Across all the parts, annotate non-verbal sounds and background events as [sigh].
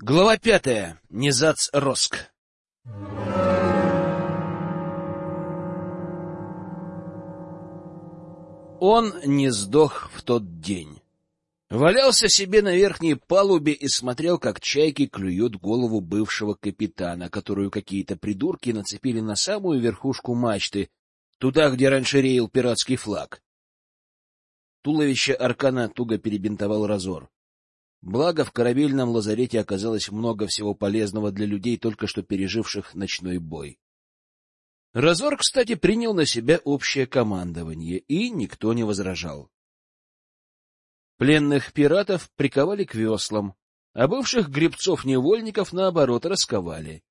Глава пятая. Незац Роск. Он не сдох в тот день. Валялся себе на верхней палубе и смотрел, как чайки клюют голову бывшего капитана, которую какие-то придурки нацепили на самую верхушку мачты, туда, где раньше реял пиратский флаг. Туловище Аркана туго перебинтовал разор. Благо, в корабельном лазарете оказалось много всего полезного для людей, только что переживших ночной бой. Разор, кстати, принял на себя общее командование, и никто не возражал. Пленных пиратов приковали к веслам, а бывших гребцов-невольников, наоборот, расковали.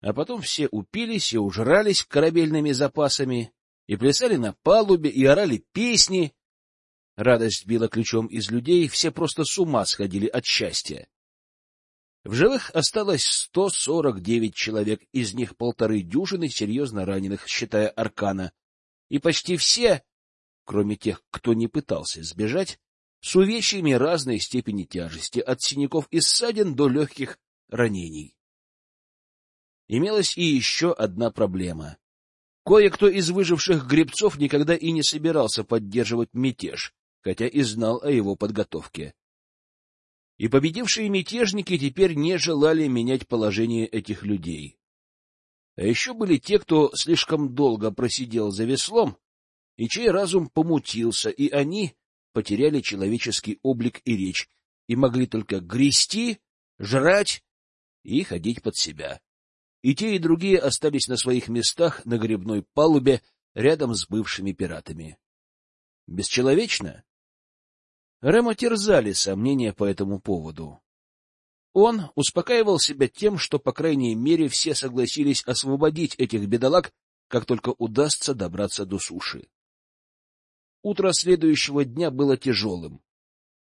А потом все упились и ужрались корабельными запасами, и плясали на палубе, и орали песни. Радость била ключом из людей, все просто с ума сходили от счастья. В живых осталось 149 человек, из них полторы дюжины серьезно раненых, считая Аркана, и почти все, кроме тех, кто не пытался сбежать, с увечьями разной степени тяжести, от синяков и ссадин до легких ранений. Имелась и еще одна проблема. Кое-кто из выживших гребцов никогда и не собирался поддерживать мятеж, хотя и знал о его подготовке. И победившие мятежники теперь не желали менять положение этих людей. А еще были те, кто слишком долго просидел за веслом, и чей разум помутился, и они потеряли человеческий облик и речь и могли только грести, жрать и ходить под себя. И те, и другие остались на своих местах на гребной палубе рядом с бывшими пиратами. Бесчеловечно? Рема терзали сомнения по этому поводу. Он успокаивал себя тем, что, по крайней мере, все согласились освободить этих бедолаг, как только удастся добраться до суши. Утро следующего дня было тяжелым.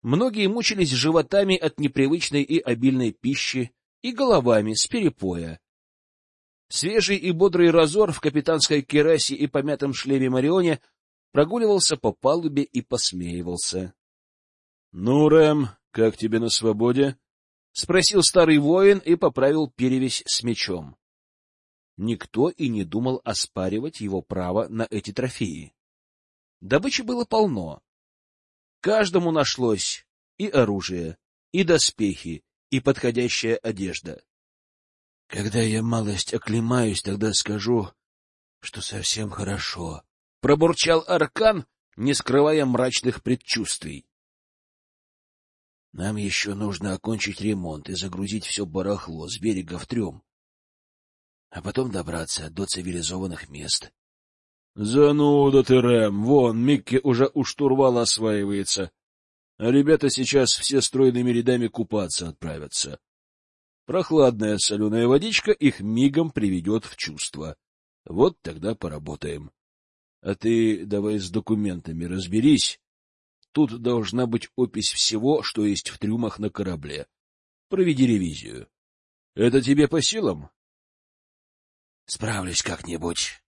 Многие мучились животами от непривычной и обильной пищи и головами с перепоя. Свежий и бодрый разор в капитанской керасе и помятом шлеме Марионе прогуливался по палубе и посмеивался. — Ну, Рэм, как тебе на свободе? — спросил старый воин и поправил перевязь с мечом. Никто и не думал оспаривать его право на эти трофеи. Добычи было полно. Каждому нашлось и оружие, и доспехи, и подходящая одежда. Когда я малость оклемаюсь, тогда скажу, что совсем хорошо, — пробурчал Аркан, не скрывая мрачных предчувствий. Нам еще нужно окончить ремонт и загрузить все барахло с берега в трем, а потом добраться до цивилизованных мест. — Зануда ты, Рэм! Вон, Микки уже у штурвала осваивается. А ребята сейчас все стройными рядами купаться отправятся. Прохладная соленая водичка их мигом приведет в чувство. Вот тогда поработаем. А ты давай с документами разберись. Тут должна быть опись всего, что есть в трюмах на корабле. Проведи ревизию. Это тебе по силам? — Справлюсь как-нибудь.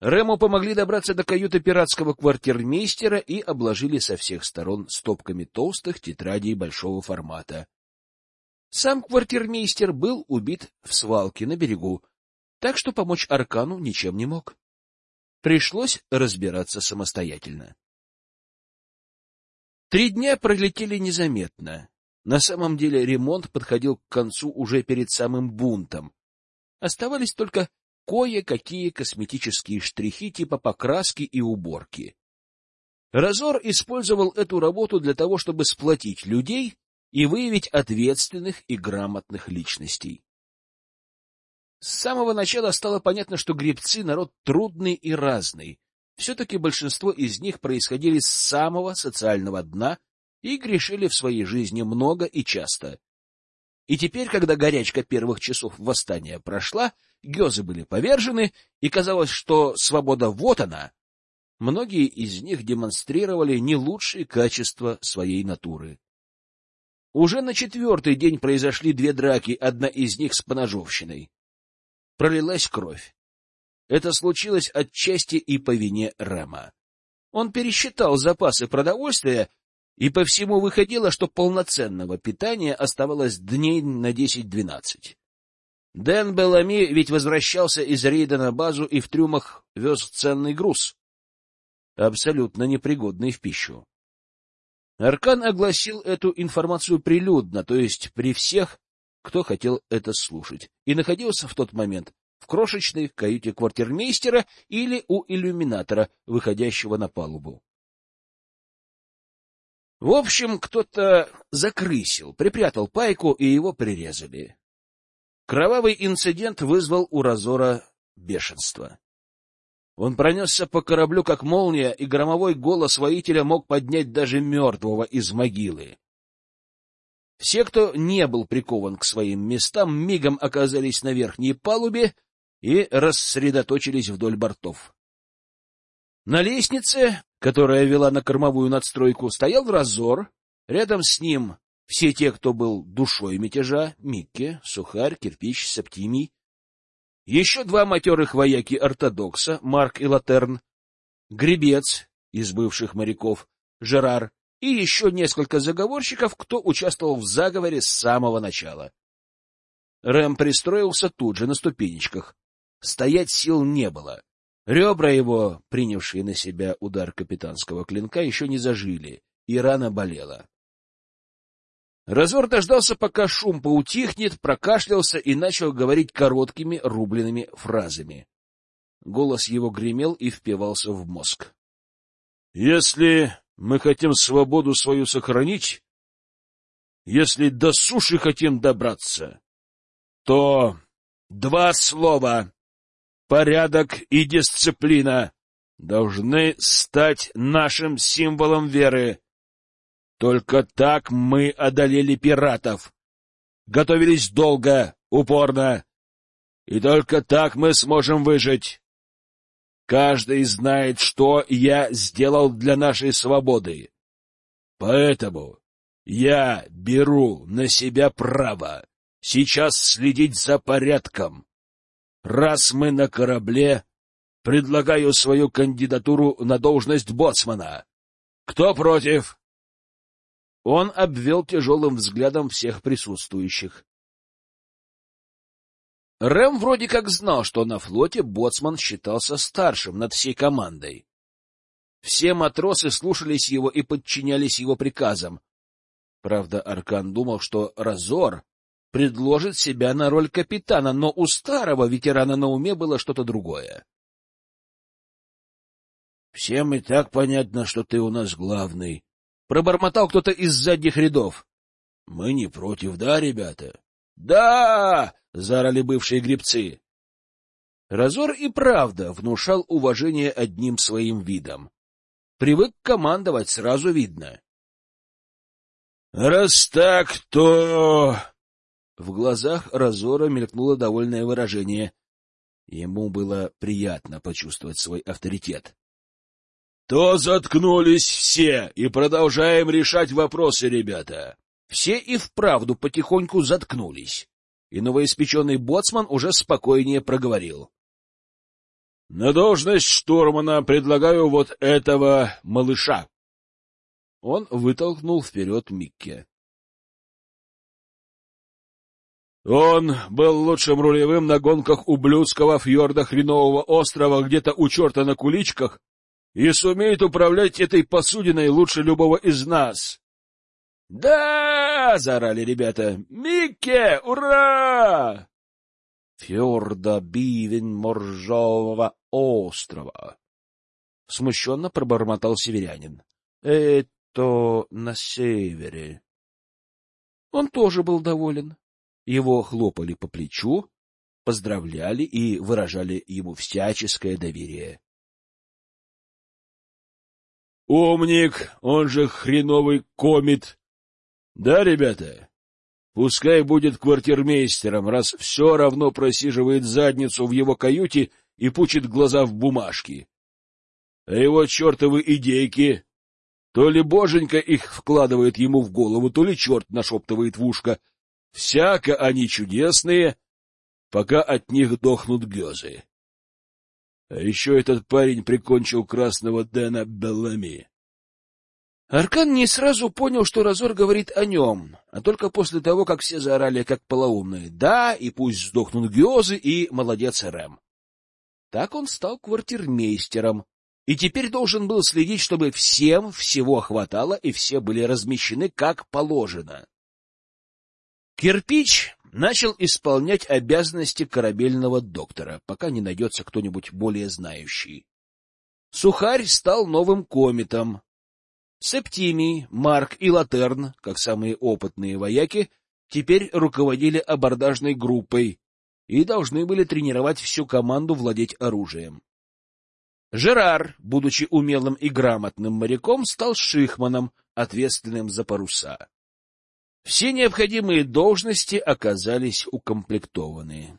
Рему помогли добраться до каюты пиратского квартирмейстера и обложили со всех сторон стопками толстых тетрадей большого формата. Сам квартирмейстер был убит в свалке на берегу, так что помочь Аркану ничем не мог. Пришлось разбираться самостоятельно. Три дня пролетели незаметно. На самом деле ремонт подходил к концу уже перед самым бунтом. Оставались только кое-какие косметические штрихи типа покраски и уборки. Разор использовал эту работу для того, чтобы сплотить людей и выявить ответственных и грамотных личностей. С самого начала стало понятно, что гребцы — народ трудный и разный. Все-таки большинство из них происходили с самого социального дна и грешили в своей жизни много и часто. И теперь, когда горячка первых часов восстания прошла, гёзы были повержены, и казалось, что свобода вот она, многие из них демонстрировали не лучшие качества своей натуры. Уже на четвертый день произошли две драки, одна из них с поножовщиной. Пролилась кровь. Это случилось отчасти и по вине Рэма. Он пересчитал запасы продовольствия и по всему выходило, что полноценного питания оставалось дней на десять-двенадцать. Дэн Белами ведь возвращался из рейда на базу и в трюмах вез ценный груз, абсолютно непригодный в пищу. Аркан огласил эту информацию прилюдно, то есть при всех, кто хотел это слушать, и находился в тот момент в крошечной каюте квартирмейстера или у иллюминатора, выходящего на палубу. В общем, кто-то закрысил, припрятал пайку, и его прирезали. Кровавый инцидент вызвал у Разора бешенство. Он пронесся по кораблю, как молния, и громовой голос воителя мог поднять даже мертвого из могилы. Все, кто не был прикован к своим местам, мигом оказались на верхней палубе и рассредоточились вдоль бортов. На лестнице, которая вела на кормовую надстройку, стоял разор. Рядом с ним все те, кто был душой мятежа, Микки, Сухарь, Кирпич, Септимий. Еще два матерых вояки ортодокса, Марк и Латерн, Гребец из бывших моряков, Жерар, и еще несколько заговорщиков, кто участвовал в заговоре с самого начала. Рэм пристроился тут же на ступенечках. Стоять сил не было. Ребра его, принявшие на себя удар капитанского клинка, еще не зажили, и рана болела. Разор дождался, пока шум поутихнет, прокашлялся и начал говорить короткими рубленными фразами. Голос его гремел и впивался в мозг. — Если мы хотим свободу свою сохранить, если до суши хотим добраться, то два слова порядок и дисциплина должны стать нашим символом веры. Только так мы одолели пиратов. Готовились долго, упорно. И только так мы сможем выжить. Каждый знает, что я сделал для нашей свободы. Поэтому я беру на себя право сейчас следить за порядком, Раз мы на корабле, предлагаю свою кандидатуру на должность боцмана. Кто против? Он обвел тяжелым взглядом всех присутствующих. Рэм вроде как знал, что на флоте боцман считался старшим над всей командой. Все матросы слушались его и подчинялись его приказам. Правда, Аркан думал, что Разор предложит себя на роль капитана, но у старого ветерана на уме было что-то другое. — Всем и так понятно, что ты у нас главный. Пробормотал кто-то из задних рядов. — Мы не против, да, ребята? — Да! — заорали бывшие гребцы. Разор и правда внушал уважение одним своим видом. Привык командовать, сразу видно. — Раз так, то... В глазах Разора мелькнуло довольное выражение. Ему было приятно почувствовать свой авторитет. — То заткнулись все и продолжаем решать вопросы, ребята. Все и вправду потихоньку заткнулись, и новоиспеченный боцман уже спокойнее проговорил. — На должность штурмана предлагаю вот этого малыша. Он вытолкнул вперед Микки. Он был лучшим рулевым на гонках ублюдского фьорда Хренового острова где-то у черта на куличках и сумеет управлять этой посудиной лучше любого из нас. «Да!» — заорали ребята. «Микке! Ура!» «Фьорда Бивень Моржового острова!» Смущенно пробормотал северянин. «Это на севере». Он тоже был доволен. Его хлопали по плечу, поздравляли и выражали ему всяческое доверие. «Умник, он же хреновый комит! Да, ребята? Пускай будет квартирмейстером, раз все равно просиживает задницу в его каюте и пучит глаза в бумажки. А его чертовы идейки то ли боженька их вкладывает ему в голову, то ли черт нашептывает в ушко — Всяко они чудесные, пока от них дохнут гёзы. А еще этот парень прикончил красного Дэна Беллами. Аркан не сразу понял, что Разор говорит о нем, а только после того, как все заорали как полоумные. Да, и пусть сдохнут гиозы, и молодец Рэм. Так он стал квартирмейстером, и теперь должен был следить, чтобы всем всего хватало и все были размещены как положено. Кирпич начал исполнять обязанности корабельного доктора, пока не найдется кто-нибудь более знающий. Сухарь стал новым кометом, Септимий, Марк и Латерн, как самые опытные вояки, теперь руководили абордажной группой и должны были тренировать всю команду владеть оружием. Жерар, будучи умелым и грамотным моряком, стал шихманом, ответственным за паруса. Все необходимые должности оказались укомплектованы.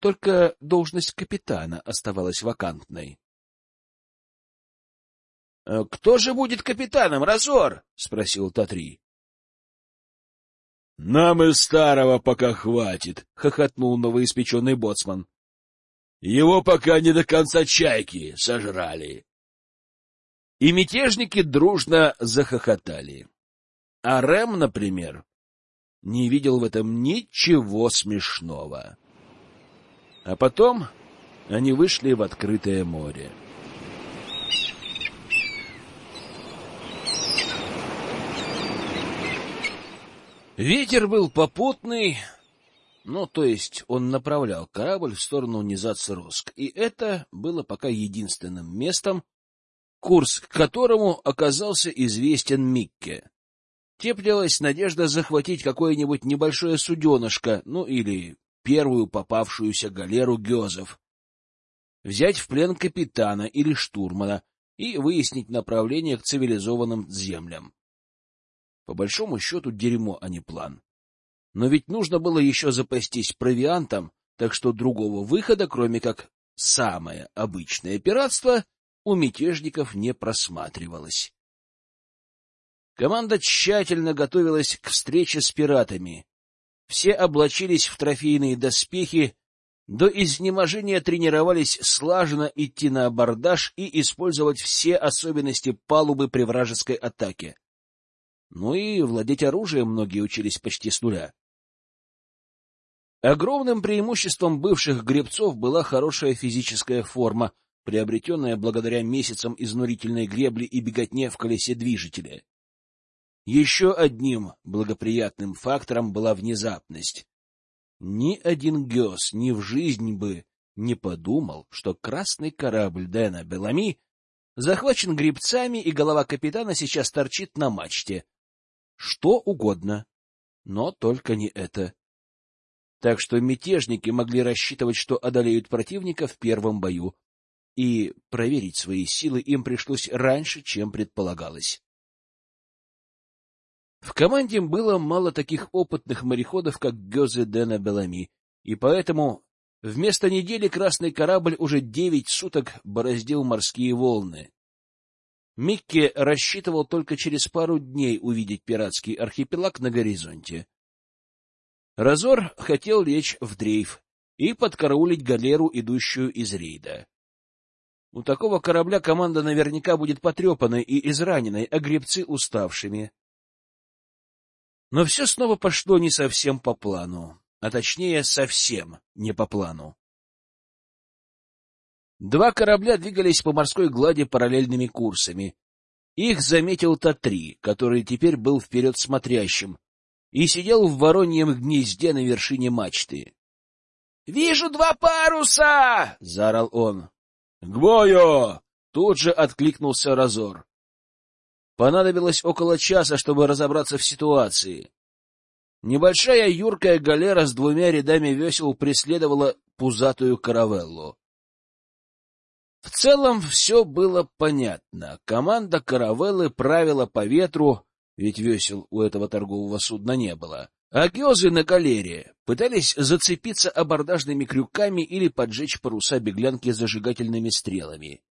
Только должность капитана оставалась вакантной. Э, — Кто же будет капитаном, Разор? — спросил Татри. — Нам и старого пока хватит, — хохотнул новоиспеченный боцман. — Его пока не до конца чайки сожрали. И мятежники дружно захохотали. А Рэм, например, не видел в этом ничего смешного. А потом они вышли в открытое море. Ветер был попутный, ну, то есть он направлял корабль в сторону Низацероск, и это было пока единственным местом, курс к которому оказался известен Микке. Теплилась надежда захватить какое-нибудь небольшое суденышко, ну или первую попавшуюся галеру гёзов, взять в плен капитана или штурмана и выяснить направление к цивилизованным землям. По большому счету дерьмо, а не план. Но ведь нужно было еще запастись провиантом, так что другого выхода, кроме как самое обычное пиратство, у мятежников не просматривалось. Команда тщательно готовилась к встрече с пиратами. Все облачились в трофейные доспехи, до изнеможения тренировались слаженно идти на абордаж и использовать все особенности палубы при вражеской атаке. Ну и владеть оружием многие учились почти с нуля. Огромным преимуществом бывших гребцов была хорошая физическая форма, приобретенная благодаря месяцам изнурительной гребли и беготне в колесе движителя. Еще одним благоприятным фактором была внезапность. Ни один гёс ни в жизнь бы не подумал, что красный корабль Дэна Белами захвачен гребцами, и голова капитана сейчас торчит на мачте, что угодно, но только не это. Так что мятежники могли рассчитывать, что одолеют противника в первом бою, и проверить свои силы им пришлось раньше, чем предполагалось. В команде было мало таких опытных мореходов, как Гёзе Дэна Белами, и поэтому вместо недели красный корабль уже девять суток бороздил морские волны. Микки рассчитывал только через пару дней увидеть пиратский архипелаг на горизонте. Разор хотел лечь в дрейф и подкараулить галеру, идущую из рейда. У такого корабля команда наверняка будет потрепанной и израненной, а гребцы уставшими. Но все снова пошло не совсем по плану, а точнее совсем не по плану. Два корабля двигались по морской глади параллельными курсами. Их заметил Татри, который теперь был вперед смотрящим, и сидел в вороньем гнезде на вершине мачты. — Вижу два паруса! — заорал он. — К бою! — тут же откликнулся Разор. Понадобилось около часа, чтобы разобраться в ситуации. Небольшая юркая галера с двумя рядами весел преследовала пузатую каравеллу. В целом все было понятно. Команда каравеллы правила по ветру, ведь весел у этого торгового судна не было. А гёзы на галере пытались зацепиться абордажными крюками или поджечь паруса беглянки зажигательными стрелами.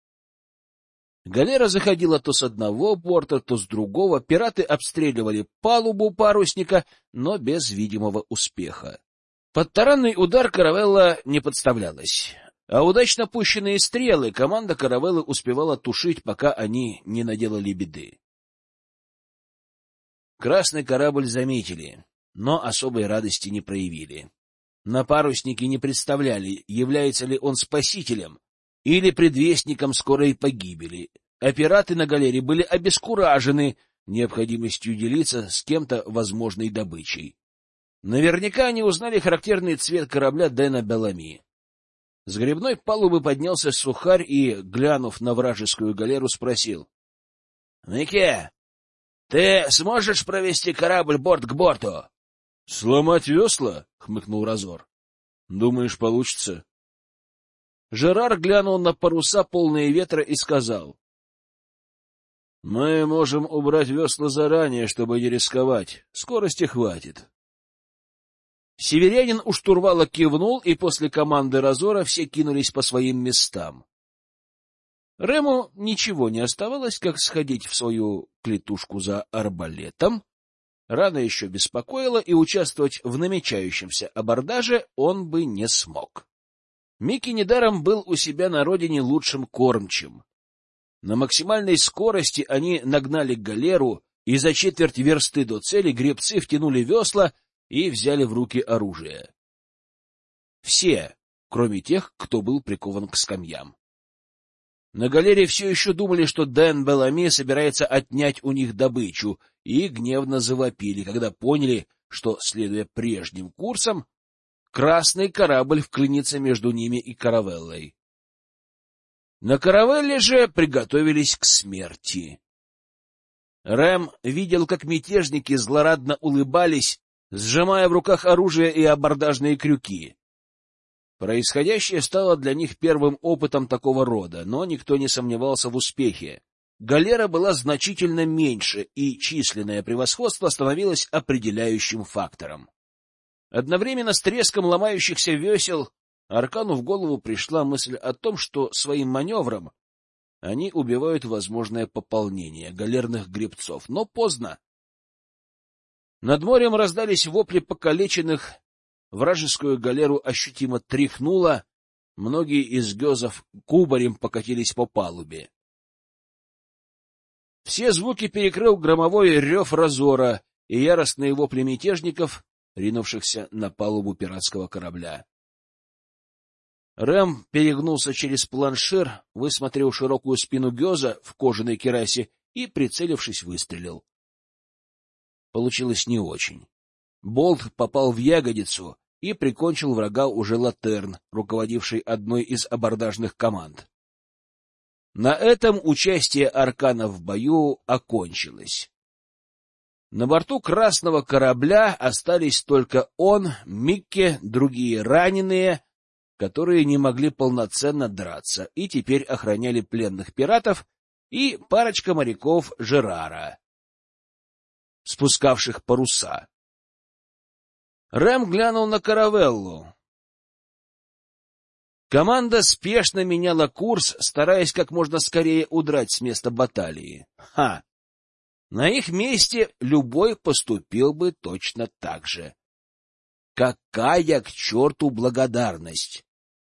Галера заходила то с одного борта, то с другого, пираты обстреливали палубу парусника, но без видимого успеха. Под таранный удар каравелла не подставлялась. А удачно пущенные стрелы команда каравеллы успевала тушить, пока они не наделали беды. Красный корабль заметили, но особой радости не проявили. Напарусники не представляли, является ли он спасителем или предвестником скорой погибели, пираты на галере были обескуражены необходимостью делиться с кем-то возможной добычей. Наверняка они узнали характерный цвет корабля Дэна Белами. С гребной палубы поднялся сухарь и, глянув на вражескую галеру, спросил. — Мике, ты сможешь провести корабль борт к борту? — Сломать весла? — хмыкнул Разор. — Думаешь, получится? Жерар глянул на паруса, полные ветра, и сказал. — Мы можем убрать весла заранее, чтобы не рисковать. Скорости хватит. Северянин у штурвала кивнул, и после команды Разора все кинулись по своим местам. Рему ничего не оставалось, как сходить в свою клетушку за арбалетом. Рана еще беспокоила, и участвовать в намечающемся абордаже он бы не смог. Микки недаром был у себя на родине лучшим кормчим. На максимальной скорости они нагнали галеру, и за четверть версты до цели гребцы втянули весла и взяли в руки оружие. Все, кроме тех, кто был прикован к скамьям. На галере все еще думали, что Дэн Белами собирается отнять у них добычу, и гневно завопили, когда поняли, что, следуя прежним курсам, красный корабль вклинится между ними и каравеллой. На каравелле же приготовились к смерти. Рэм видел, как мятежники злорадно улыбались сжимая в руках оружие и абордажные крюки. Происходящее стало для них первым опытом такого рода, но никто не сомневался в успехе. Галера была значительно меньше, и численное превосходство становилось определяющим фактором. Одновременно с треском ломающихся весел Аркану в голову пришла мысль о том, что своим маневром они убивают возможное пополнение галерных гребцов, но поздно. Над морем раздались вопли покалеченных, вражескую галеру ощутимо тряхнуло, многие из гезов кубарем покатились по палубе. Все звуки перекрыл громовой рев разора и яростные вопли мятежников, ринувшихся на палубу пиратского корабля. Рэм перегнулся через планшир, высмотрел широкую спину Геза в кожаной керасе и, прицелившись, выстрелил. Получилось не очень. Болт попал в ягодицу и прикончил врага уже Латерн, руководивший одной из абордажных команд. На этом участие Аркана в бою окончилось. На борту красного корабля остались только он, Микке, другие раненые, которые не могли полноценно драться и теперь охраняли пленных пиратов, и парочка моряков Жерара спускавших паруса. Рэм глянул на каравеллу. Команда спешно меняла курс, стараясь как можно скорее удрать с места баталии. Ха! На их месте любой поступил бы точно так же. Какая к черту благодарность!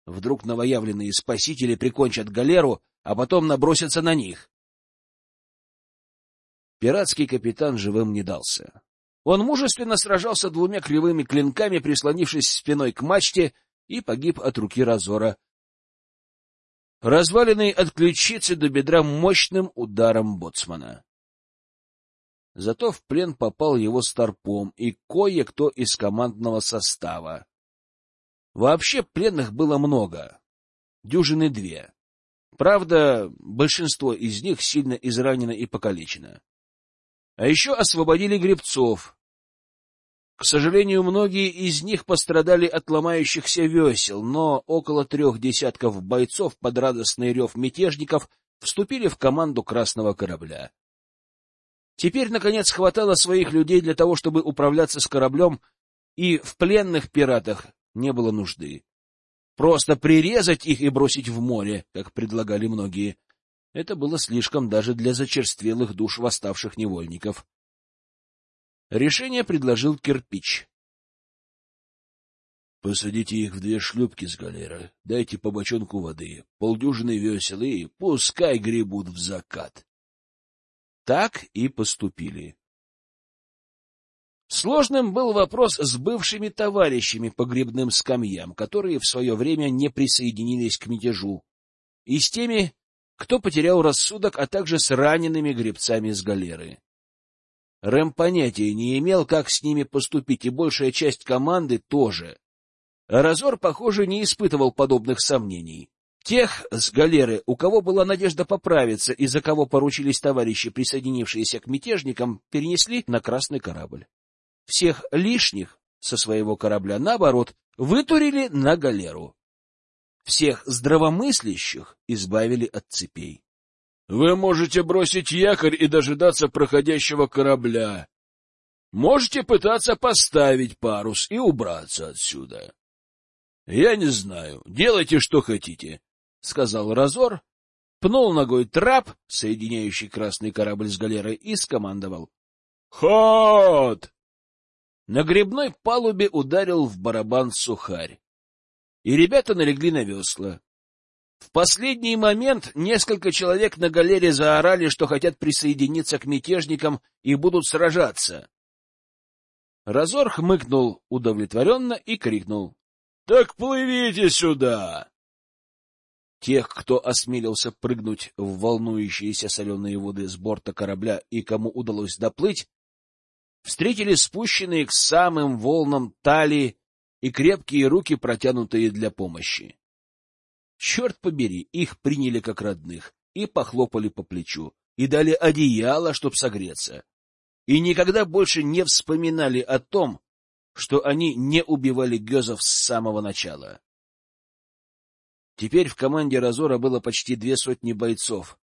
Вдруг новоявленные спасители прикончат галеру, а потом набросятся на них. Пиратский капитан живым не дался. Он мужественно сражался двумя кривыми клинками, прислонившись спиной к мачте, и погиб от руки Разора, разваленный от ключицы до бедра мощным ударом боцмана. Зато в плен попал его старпом и кое-кто из командного состава. Вообще пленных было много, дюжины две. Правда, большинство из них сильно изранено и покалечено. А еще освободили гребцов. К сожалению, многие из них пострадали от ломающихся весел, но около трех десятков бойцов под радостный рев мятежников вступили в команду красного корабля. Теперь, наконец, хватало своих людей для того, чтобы управляться с кораблем, и в пленных пиратах не было нужды. Просто прирезать их и бросить в море, как предлагали многие, это было слишком даже для зачерствелых душ восставших невольников. Решение предложил кирпич. — Посадите их в две шлюпки с галеры, дайте по бочонку воды, полдюжины весел и пускай гребут в закат. Так и поступили. Сложным был вопрос с бывшими товарищами по грибным скамьям, которые в свое время не присоединились к мятежу, и с теми, кто потерял рассудок, а также с ранеными гребцами с галеры. Рэм понятия не имел, как с ними поступить, и большая часть команды тоже. Разор, похоже, не испытывал подобных сомнений. Тех с галеры, у кого была надежда поправиться и за кого поручились товарищи, присоединившиеся к мятежникам, перенесли на красный корабль. Всех лишних со своего корабля, наоборот, вытурили на галеру. Всех здравомыслящих избавили от цепей. Вы можете бросить якорь и дожидаться проходящего корабля. Можете пытаться поставить парус и убраться отсюда. — Я не знаю. Делайте, что хотите, — сказал Разор, пнул ногой трап, соединяющий красный корабль с галерой, и скомандовал. — Ход! На грибной палубе ударил в барабан сухарь, и ребята налегли на весла. В последний момент несколько человек на галере заорали, что хотят присоединиться к мятежникам и будут сражаться. Разор хмыкнул удовлетворенно и крикнул. Так плывите сюда! Тех, кто осмелился прыгнуть в волнующиеся соленые воды с борта корабля и кому удалось доплыть, встретили спущенные к самым волнам талии и крепкие руки, протянутые для помощи. Черт побери, их приняли как родных и похлопали по плечу, и дали одеяло, чтоб согреться. И никогда больше не вспоминали о том, что они не убивали Гезов с самого начала. Теперь в команде Разора было почти две сотни бойцов,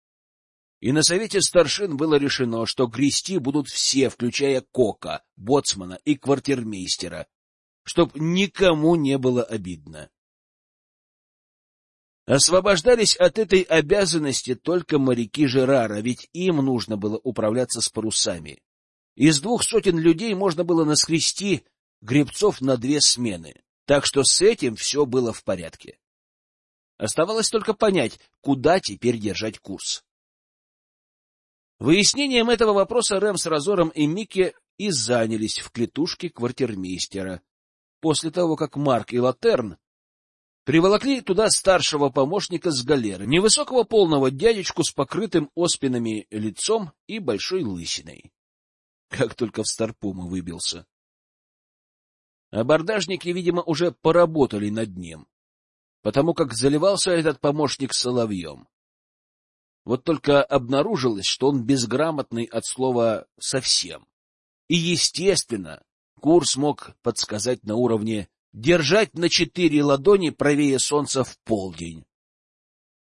и на совете старшин было решено, что грести будут все, включая Кока, боцмана и квартирмейстера, чтоб никому не было обидно. Освобождались от этой обязанности только моряки Жерара, ведь им нужно было управляться с парусами. Из двух сотен людей можно было наскрести гребцов на две смены, так что с этим все было в порядке. Оставалось только понять, куда теперь держать курс. Выяснением этого вопроса Рэм с Разором и Микки и занялись в клетушке квартирмейстера, после того, как Марк и Латерн приволокли туда старшего помощника с галеры, невысокого полного дядечку с покрытым оспинами лицом и большой лысиной. Как только в Старпома выбился. Абордажники, видимо, уже поработали над ним, потому как заливался этот помощник соловьем. Вот только обнаружилось, что он безграмотный от слова «совсем». И, естественно, курс мог подсказать на уровне «держать на четыре ладони правее солнца в полдень».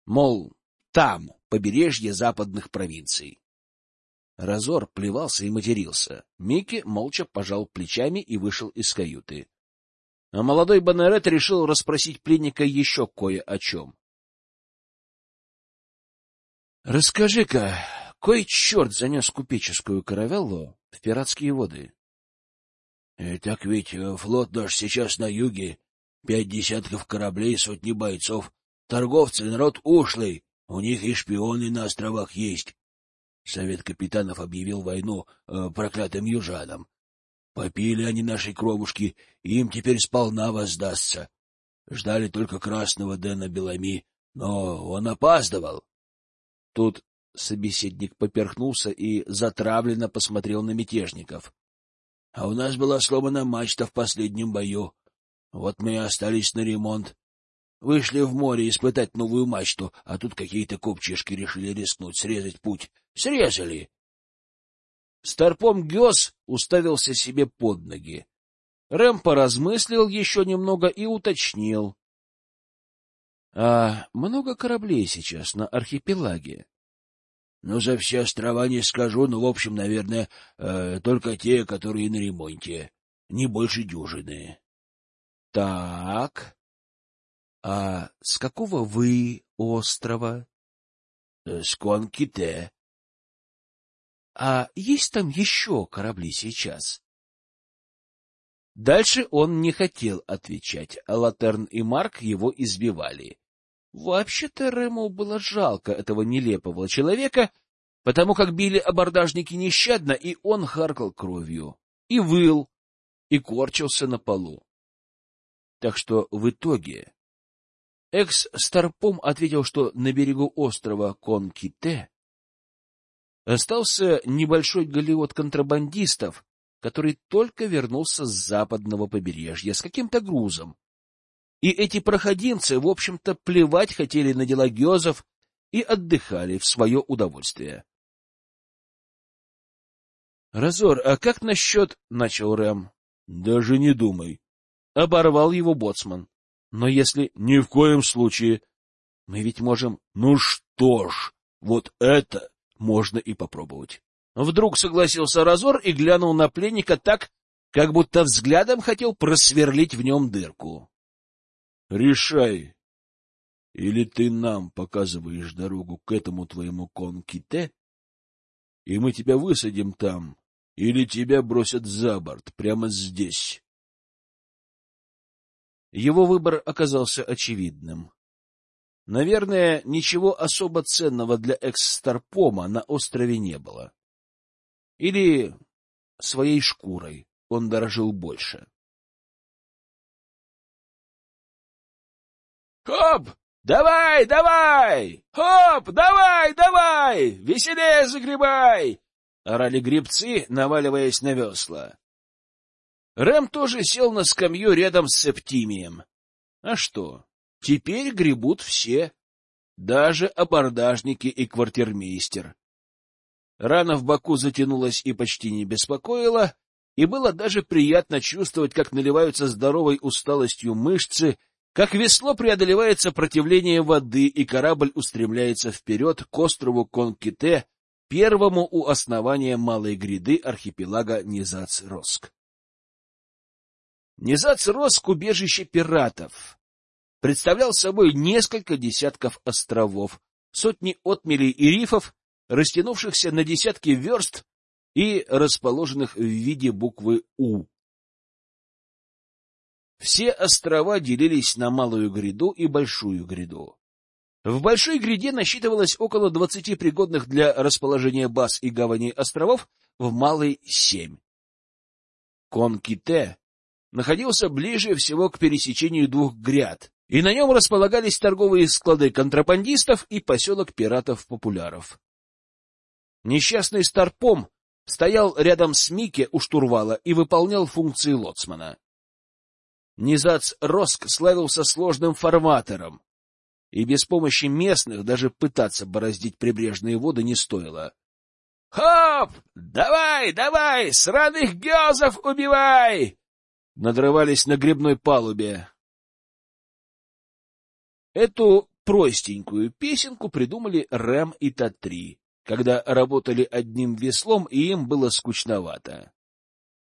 Мол, там побережье западных провинций. Разор плевался и матерился. Микки молча пожал плечами и вышел из каюты. А молодой Баннерет решил расспросить пленника еще кое о чем. — Расскажи-ка, кой черт занес купеческую каравеллу в пиратские воды? — Так ведь э, флот наш сейчас на юге, пять десятков кораблей, сотни бойцов, торговцы, народ ушлый, у них и шпионы на островах есть. Совет капитанов объявил войну э, проклятым южанам. Попили они нашей кровушки, и им теперь сполна воздастся. Ждали только красного Дэна Белами, но он опаздывал. Тут собеседник поперхнулся и затравленно посмотрел на мятежников. — А у нас была сломана мачта в последнем бою. Вот мы и остались на ремонт. Вышли в море испытать новую мачту, а тут какие-то купчишки решили рискнуть, срезать путь. Срезали. Старпом Гёс уставился себе под ноги. Рэм поразмыслил еще немного и уточнил. — А много кораблей сейчас на архипелаге? — Ну, за все острова не скажу, но, в общем, наверное, э, только те, которые на ремонте. Не больше дюжины. — Так. А с какого вы острова? Э, — С Конките. — А есть там еще корабли сейчас? Дальше он не хотел отвечать, а Латерн и Марк его избивали. Вообще-то Рэму было жалко этого нелепого человека, потому как били абордажники нещадно, и он харкал кровью. и выл, и корчился на полу. Так что в итоге экс-старпом ответил, что на берегу острова Конките остался небольшой галеот контрабандистов, который только вернулся с западного побережья с каким-то грузом. И эти проходимцы, в общем-то, плевать хотели на дела геозов и отдыхали в свое удовольствие. — Разор, а как насчет... — начал Рэм. — Даже не думай. Оборвал его боцман. — Но если... — Ни в коем случае. Мы ведь можем... — Ну что ж, вот это можно и попробовать. Вдруг согласился Разор и глянул на пленника так, как будто взглядом хотел просверлить в нем дырку. — Решай, или ты нам показываешь дорогу к этому твоему конките, и мы тебя высадим там, или тебя бросят за борт прямо здесь. Его выбор оказался очевидным. Наверное, ничего особо ценного для экс-старпома на острове не было. Или своей шкурой он дорожил больше. «Хоп! Давай, давай! Хоп! Давай, давай! Веселее загребай!» — орали гребцы, наваливаясь на весла. Рэм тоже сел на скамью рядом с Септимием. А что, теперь гребут все, даже абордажники и квартирмейстер. Рана в боку затянулась и почти не беспокоила, и было даже приятно чувствовать, как наливаются здоровой усталостью мышцы, как весло преодолевает сопротивление воды, и корабль устремляется вперед к острову Конките, первому у основания малой гряды архипелага Низац-Роск. Убежище пиратов. Представлял собой несколько десятков островов, сотни отмелей и рифов, растянувшихся на десятки верст и расположенных в виде буквы «У». Все острова делились на Малую гряду и Большую гряду. В Большой гряде насчитывалось около двадцати пригодных для расположения баз и гаваней островов, в Малой — семь. Конките находился ближе всего к пересечению двух гряд, и на нем располагались торговые склады контрабандистов и поселок пиратов-популяров. Несчастный Старпом стоял рядом с Мике у штурвала и выполнял функции лоцмана. Низац Роск славился сложным форматором, и без помощи местных даже пытаться бороздить прибрежные воды не стоило. — Хоп! Давай, давай! Сраных геозов убивай! Надрывались на грибной палубе. Эту простенькую песенку придумали Рэм и Татри когда работали одним веслом, и им было скучновато.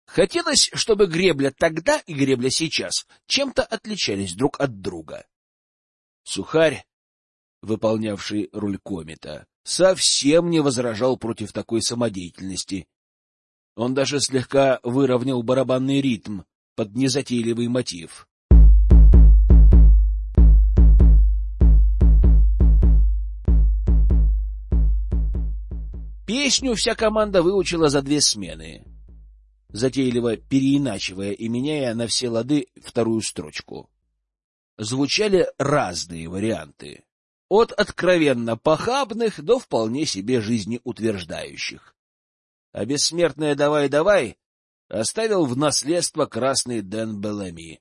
Хотелось, чтобы гребля тогда и гребля сейчас чем-то отличались друг от друга. Сухарь, выполнявший роль комета, совсем не возражал против такой самодеятельности. Он даже слегка выровнял барабанный ритм под незатейливый мотив. Песню вся команда выучила за две смены, затейливо переиначивая и меняя на все лады вторую строчку. Звучали разные варианты, от откровенно похабных до вполне себе жизнеутверждающих. А бессмертное «давай-давай» оставил в наследство красный Дэн Белами.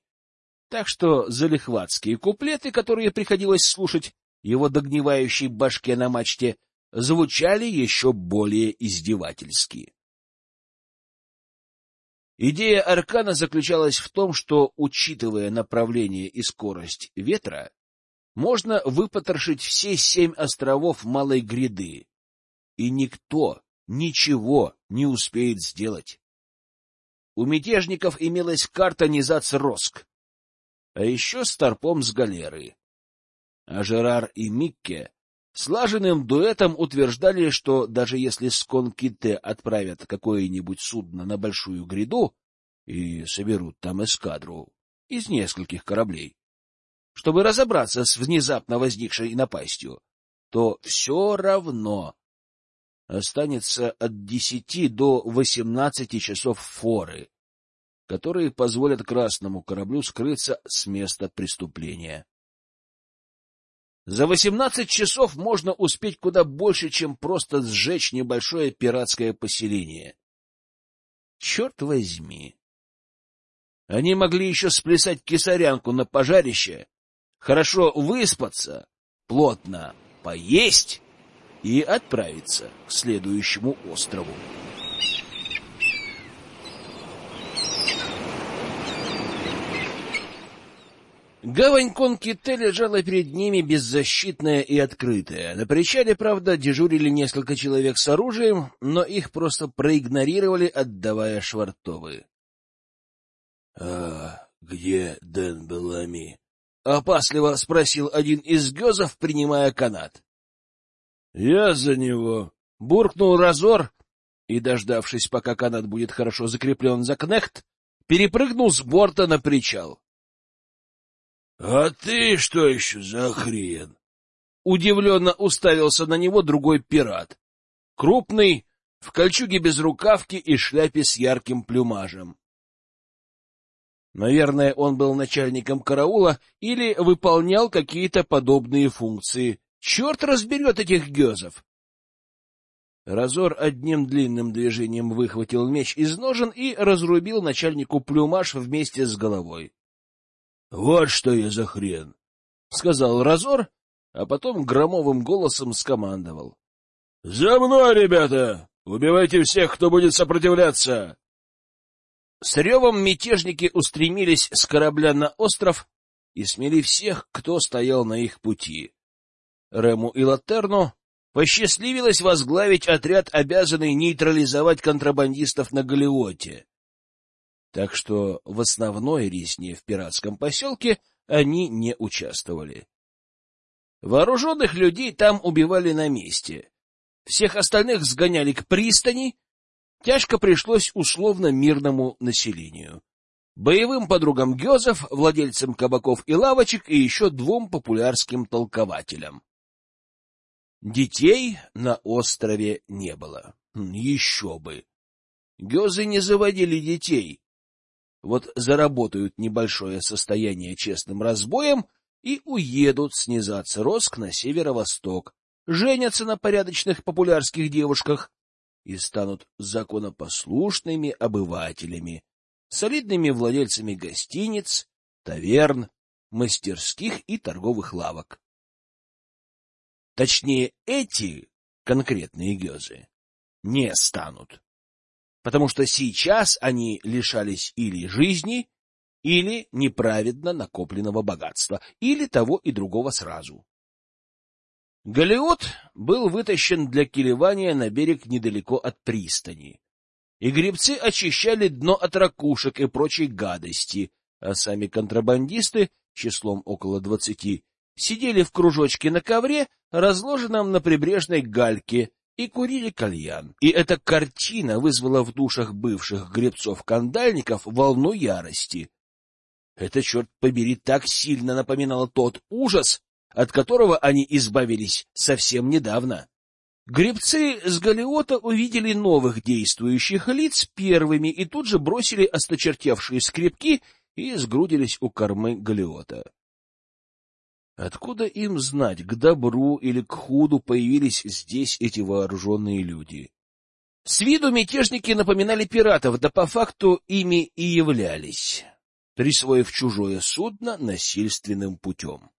Так что залихватские куплеты, которые приходилось слушать его догнивающей башке на мачте, звучали еще более издевательски. Идея Аркана заключалась в том, что, учитывая направление и скорость ветра, можно выпотрошить все семь островов Малой Гряды, и никто ничего не успеет сделать. У мятежников имелась карта Низац-Роск, а еще старпом с галеры. А Жерар и Микке Слаженным дуэтом утверждали, что даже если с Конките отправят какое-нибудь судно на Большую гряду и соберут там эскадру из нескольких кораблей, чтобы разобраться с внезапно возникшей напастью, то все равно останется от десяти до восемнадцати часов форы которые позволят красному кораблю скрыться с места преступления. За восемнадцать часов можно успеть куда больше, чем просто сжечь небольшое пиратское поселение. Черт возьми! Они могли еще сплясать кисарянку на пожарище, хорошо выспаться, плотно поесть и отправиться к следующему острову. Гавань Конките лежала перед ними беззащитная и открытая. На причале, правда, дежурили несколько человек с оружием, но их просто проигнорировали, отдавая швартовы. — А где Дэн Белами? — опасливо спросил один из гезов, принимая канат. — Я за него! — буркнул Разор и, дождавшись, пока канат будет хорошо закреплен за кнехт, перепрыгнул с борта на причал. —— А ты что еще за хрен? Удивленно уставился на него другой пират. Крупный, в кольчуге без рукавки и шляпе с ярким плюмажем. Наверное, он был начальником караула или выполнял какие-то подобные функции. Черт разберет этих гезов! Разор одним длинным движением выхватил меч из ножен и разрубил начальнику плюмаж вместе с головой. Вот что я за хрен! — сказал Разор, а потом громовым голосом скомандовал. — За мной, ребята! Убивайте всех, кто будет сопротивляться! С ревом мятежники устремились с корабля на остров и смели всех, кто стоял на их пути. Рему и Латерну посчастливилось возглавить отряд, обязанный нейтрализовать контрабандистов на Галиоте так что в основной резне в пиратском поселке они не участвовали. Вооруженных людей там убивали на месте. Всех остальных сгоняли к пристани. Тяжко пришлось условно мирному населению. Боевым подругам Гезов, владельцам кабаков и лавочек и еще двум популярским толкователям. Детей на острове не было. Еще бы! Гезы не заводили детей, вот заработают небольшое состояние честным разбоем и уедут снизаться Роск на северо-восток, женятся на порядочных популярских девушках и станут законопослушными обывателями, солидными владельцами гостиниц, таверн, мастерских и торговых лавок. Точнее, эти конкретные гезы не станут потому что сейчас они лишались или жизни, или неправедно накопленного богатства, или того и другого сразу. Галиот был вытащен для килевания на берег недалеко от пристани, и гребцы очищали дно от ракушек и прочей гадости, а сами контрабандисты, числом около двадцати, сидели в кружочке на ковре, разложенном на прибрежной гальке, и курили кальян. И эта картина вызвала в душах бывших гребцов-кандальников волну ярости. Это, черт побери, так сильно напоминало тот ужас, от которого они избавились совсем недавно. Гребцы с Галиота увидели новых действующих лиц первыми и тут же бросили осточертевшие скребки и сгрудились у кормы Галиота. Откуда им знать, к добру или к худу появились здесь эти вооруженные люди? С виду мятежники напоминали пиратов, да по факту ими и являлись, присвоив чужое судно насильственным путем.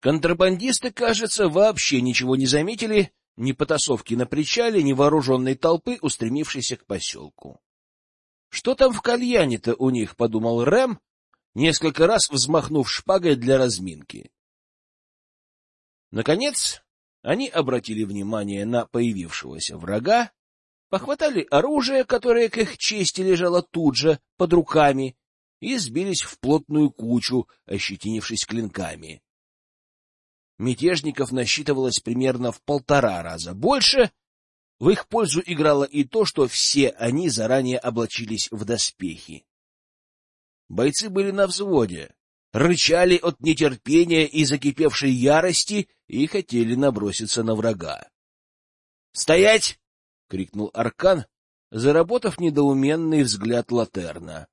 Контрабандисты, кажется, вообще ничего не заметили, ни потасовки на причале, ни вооруженной толпы, устремившейся к поселку. — Что там в кальяне-то у них? — подумал Рэм, несколько раз взмахнув шпагой для разминки. Наконец, они обратили внимание на появившегося врага, похватали оружие, которое к их чести лежало тут же, под руками, и сбились в плотную кучу, ощетинившись клинками. Мятежников насчитывалось примерно в полтора раза больше. В их пользу играло и то, что все они заранее облачились в доспехи. Бойцы были на взводе, рычали от нетерпения и закипевшей ярости и хотели наброситься на врага. «Стоять!» — крикнул Аркан, заработав недоуменный взгляд Латерна.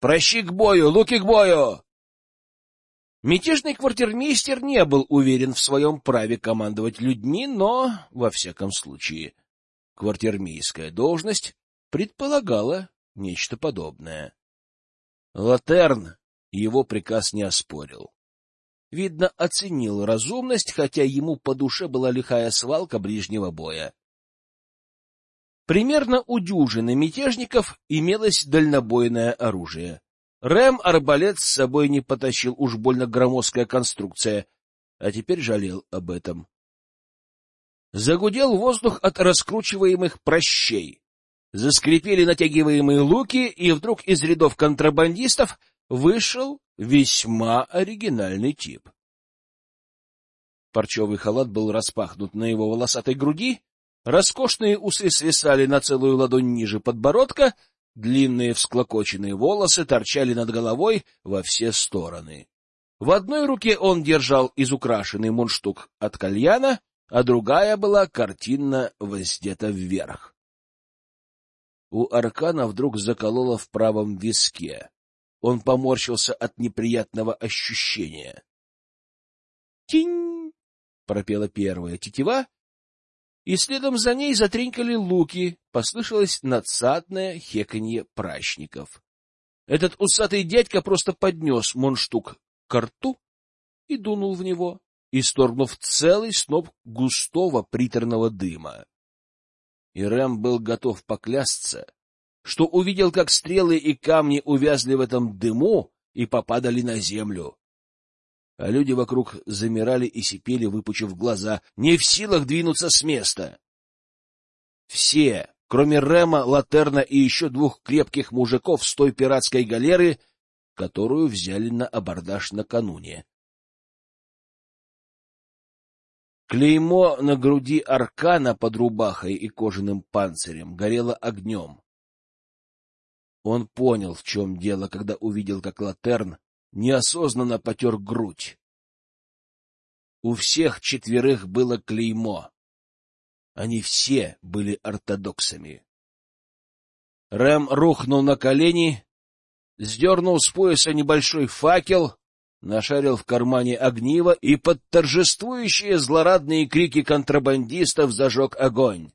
Прощи к бою! Луки к бою!» Мятежный квартирмейстер не был уверен в своем праве командовать людьми, но, во всяком случае, квартирмейская должность предполагала нечто подобное. Латерн его приказ не оспорил. Видно, оценил разумность, хотя ему по душе была лихая свалка ближнего боя. Примерно у дюжины мятежников имелось дальнобойное оружие. Рэм арбалет с собой не потащил, уж больно громоздкая конструкция, а теперь жалел об этом. Загудел воздух от раскручиваемых прощей. Заскрипели натягиваемые луки, и вдруг из рядов контрабандистов вышел весьма оригинальный тип. Парчевый халат был распахнут на его волосатой груди, роскошные усы свисали на целую ладонь ниже подбородка, Длинные всклокоченные волосы торчали над головой во все стороны. В одной руке он держал изукрашенный мундштук от кальяна, а другая была картинно воздета вверх. У Аркана вдруг закололо в правом виске. Он поморщился от неприятного ощущения. «Тинь!» — пропела первая тетива, и следом за ней затринкали луки, послышалось надсадное хеканье прачников. Этот усатый дядька просто поднес монштук к рту и дунул в него, исторгнув целый сноп густого приторного дыма. И Рэм был готов поклясться, что увидел, как стрелы и камни увязли в этом дыму и попадали на землю а люди вокруг замирали и сипели, выпучив глаза, не в силах двинуться с места. Все, кроме Рема, Латерна и еще двух крепких мужиков с той пиратской галеры, которую взяли на абордаж накануне. Клеймо на груди аркана под рубахой и кожаным панцирем горело огнем. Он понял, в чем дело, когда увидел, как Латерн неосознанно потер грудь. У всех четверых было клеймо. Они все были ортодоксами. Рэм рухнул на колени, сдернул с пояса небольшой факел, нашарил в кармане огниво и под торжествующие злорадные крики контрабандистов зажег огонь.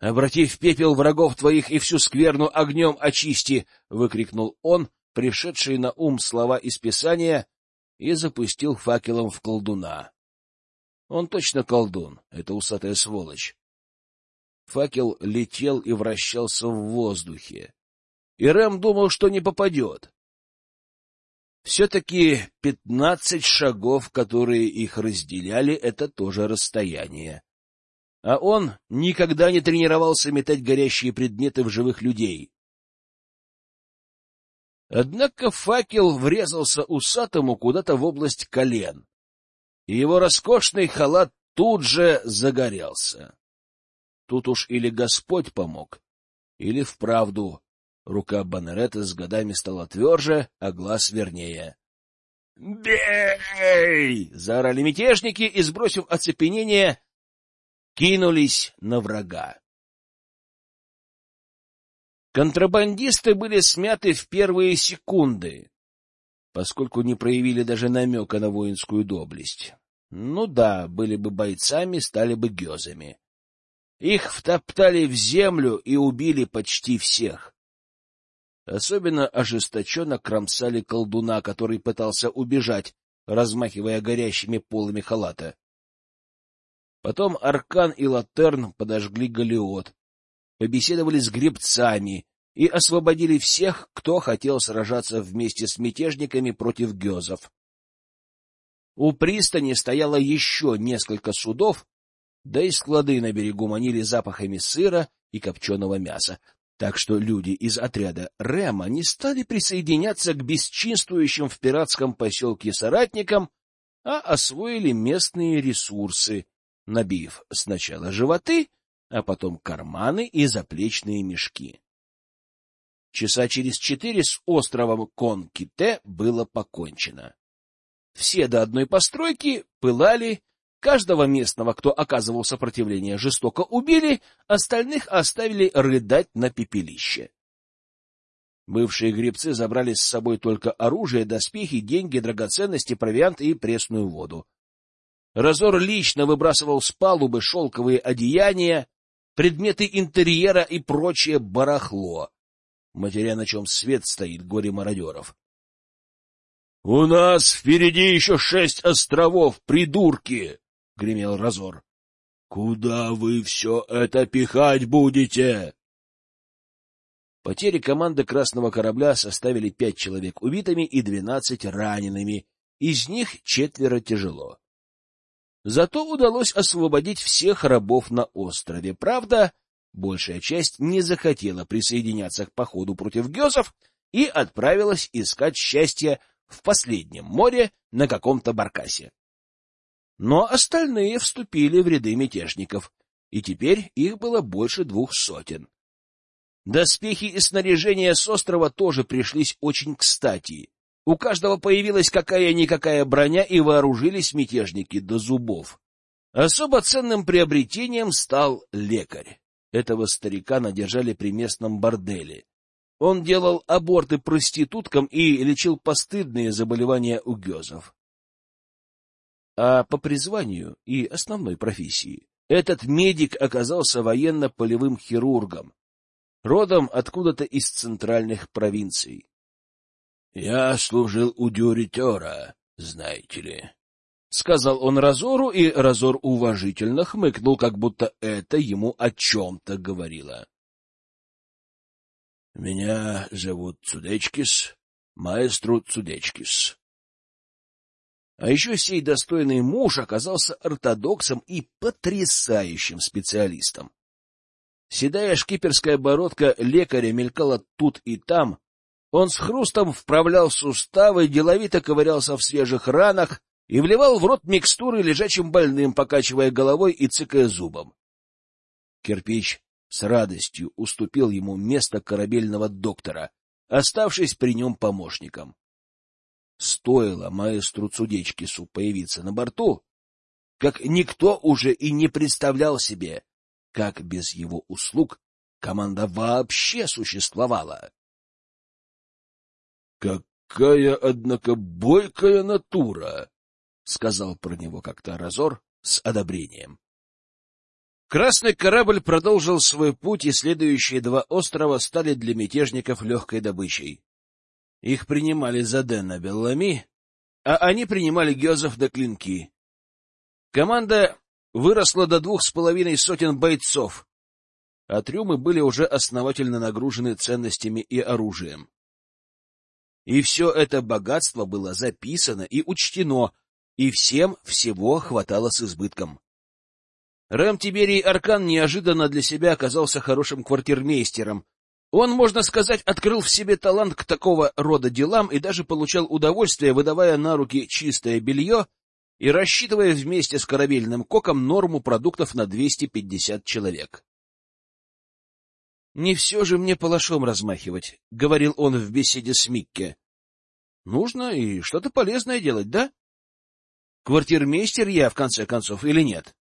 «Обратив пепел врагов твоих и всю скверну огнем очисти!» — выкрикнул он, пришедшие на ум слова из Писания, и запустил факелом в колдуна. Он точно колдун, это усатая сволочь. Факел летел и вращался в воздухе, и Рэм думал, что не попадет. Все-таки пятнадцать шагов, которые их разделяли, это тоже расстояние. А он никогда не тренировался метать горящие предметы в живых людей. Однако факел врезался усатому куда-то в область колен, и его роскошный халат тут же загорелся. Тут уж или Господь помог, или вправду рука Баннерета с годами стала тверже, а глаз вернее. «Бей!» — заорали мятежники и, сбросив оцепенение, кинулись на врага. Контрабандисты были смяты в первые секунды, поскольку не проявили даже намека на воинскую доблесть. Ну да, были бы бойцами, стали бы гезами. Их втоптали в землю и убили почти всех. Особенно ожесточенно кромсали колдуна, который пытался убежать, размахивая горящими полами халата. Потом Аркан и Латерн подожгли галеот, побеседовали с гребцами и освободили всех, кто хотел сражаться вместе с мятежниками против гезов. У пристани стояло еще несколько судов, да и склады на берегу манили запахами сыра и копченого мяса, так что люди из отряда Рема не стали присоединяться к бесчинствующим в пиратском поселке соратникам, а освоили местные ресурсы, набив сначала животы, а потом карманы и заплечные мешки. Часа через четыре с островом Конките было покончено. Все до одной постройки пылали, каждого местного, кто оказывал сопротивление, жестоко убили, остальных оставили рыдать на пепелище. Бывшие гребцы забрали с собой только оружие, доспехи, деньги, драгоценности, провиант и пресную воду. Разор лично выбрасывал с палубы шелковые одеяния, предметы интерьера и прочее барахло, матеря на чем свет стоит горе мародеров. — У нас впереди еще шесть островов, придурки! — гремел Разор. — Куда вы все это пихать будете? Потери команды красного корабля составили пять человек убитыми и двенадцать ранеными, из них четверо тяжело. Зато удалось освободить всех рабов на острове. Правда, большая часть не захотела присоединяться к походу против гёзов и отправилась искать счастье в последнем море на каком-то баркасе. Но остальные вступили в ряды мятежников, и теперь их было больше двух сотен. Доспехи и снаряжение с острова тоже пришлись очень кстати. У каждого появилась какая-никакая броня, и вооружились мятежники до зубов. Особо ценным приобретением стал лекарь. Этого старика надержали при местном борделе. Он делал аборты проституткам и лечил постыдные заболевания у гезов. А по призванию и основной профессии этот медик оказался военно-полевым хирургом, родом откуда-то из центральных провинций. — Я служил у дюритера, знаете ли, — сказал он Разору, и Разор уважительно хмыкнул, как будто это ему о чем-то говорило. — Меня зовут Цудечкис, маэстру Цудечкис. А еще сей достойный муж оказался ортодоксом и потрясающим специалистом. Седая шкиперская бородка лекаря мелькала тут и там, он с хрустом вправлял суставы, деловито ковырялся в свежих ранах и вливал в рот микстуры лежачим больным, покачивая головой и цыкая зубом. Кирпич с радостью уступил ему место корабельного доктора, оставшись при нем помощником. Стоило маэстру Цудечкису появиться на борту, как никто уже и не представлял себе, как без его услуг команда вообще существовала. «Какая, однако, бойкая натура!» — сказал про него как-то Разор с одобрением. Красный корабль продолжил свой путь, и следующие два острова стали для мятежников легкой добычей. Их принимали за Дэна Беллами, а они принимали Гезов до Клинки. Команда выросла до двух с половиной сотен бойцов, а трюмы были уже основательно нагружены ценностями и оружием. И все это богатство было записано и учтено, и всем всего хватало с избытком. Рэм Тиберий Аркан неожиданно для себя оказался хорошим квартирмейстером. Он, можно сказать, открыл в себе талант к такого рода делам и даже получал удовольствие, выдавая на руки чистое белье и рассчитывая вместе с корабельным коком норму продуктов на 250 человек. — Не все же мне палашом размахивать, — говорил он в беседе с Микке. — Нужно и что-то полезное делать, да? Квартирмейстер я, в конце концов, или нет?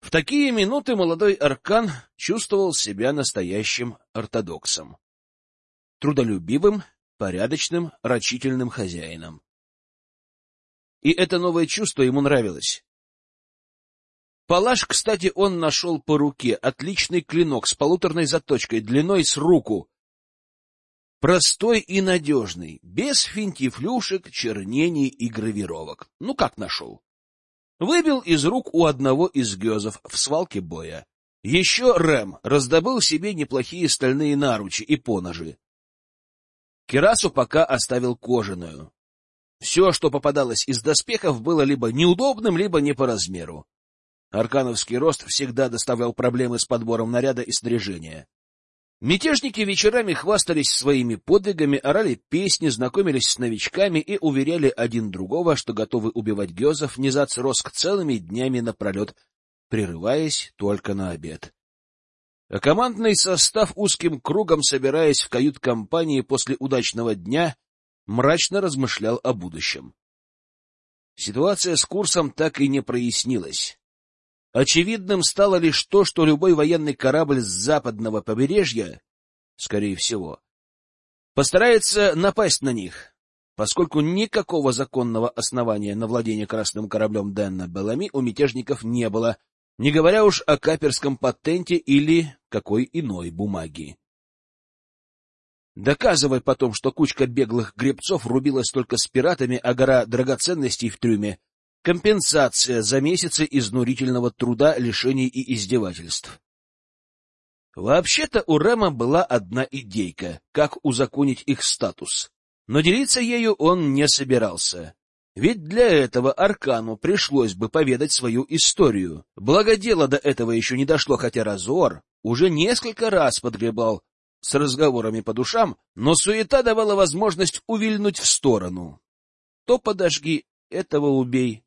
В такие минуты молодой Аркан чувствовал себя настоящим ортодоксом. Трудолюбивым, порядочным, рачительным хозяином. И это новое чувство ему нравилось. Палаш, кстати, он нашел по руке отличный клинок с полуторной заточкой длиной с руку. Простой и надежный, без финтифлюшек, чернений и гравировок. Ну как нашел? Выбил из рук у одного из гезов в свалке боя. Еще Рэм раздобыл себе неплохие стальные наручи и поножи. Керасу пока оставил кожаную. Все, что попадалось из доспехов, было либо неудобным, либо не по размеру. Аркановский рост всегда доставлял проблемы с подбором наряда и снаряжения. Мятежники вечерами хвастались своими подвигами, орали песни, знакомились с новичками и уверяли один другого, что готовы убивать гезов Низацроск целыми днями напролет, прерываясь только на обед. А командный состав узким кругом, собираясь в кают-компании после удачного дня, мрачно размышлял о будущем. Ситуация с курсом так и не прояснилась. Очевидным стало лишь то, что любой военный корабль с западного побережья скорее всего, постарается напасть на них, поскольку никакого законного основания на владение красным кораблем Дэна Белами у мятежников не было, не говоря уж о каперском патенте или какой иной бумаге. Доказывай потом, что кучка беглых гребцов рубилась только с пиратами, а гора драгоценностей в трюме — компенсация за месяцы изнурительного труда, лишений и издевательств. Вообще-то у Рэма была одна идейка, как узаконить их статус. Но делиться ею он не собирался. Ведь для этого Аркану пришлось бы поведать свою историю. Благо дело до этого еще не дошло, хотя Разор уже несколько раз подгребал с разговорами по душам, но суета давала возможность увильнуть в сторону. То подожги, этого убей.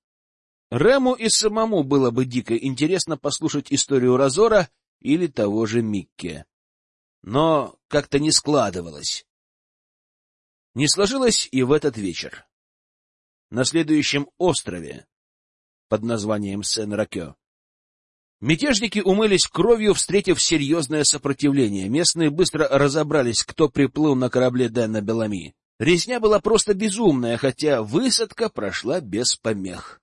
Рему и самому было бы дико интересно послушать историю Разора или того же Микки. Но как-то не складывалось. Не сложилось и в этот вечер. На следующем острове под названием Сен-Ракё мятежники умылись кровью, встретив серьезное сопротивление. Местные быстро разобрались, кто приплыл на корабле Дэна Белами. Резня была просто безумная, хотя высадка прошла без помех.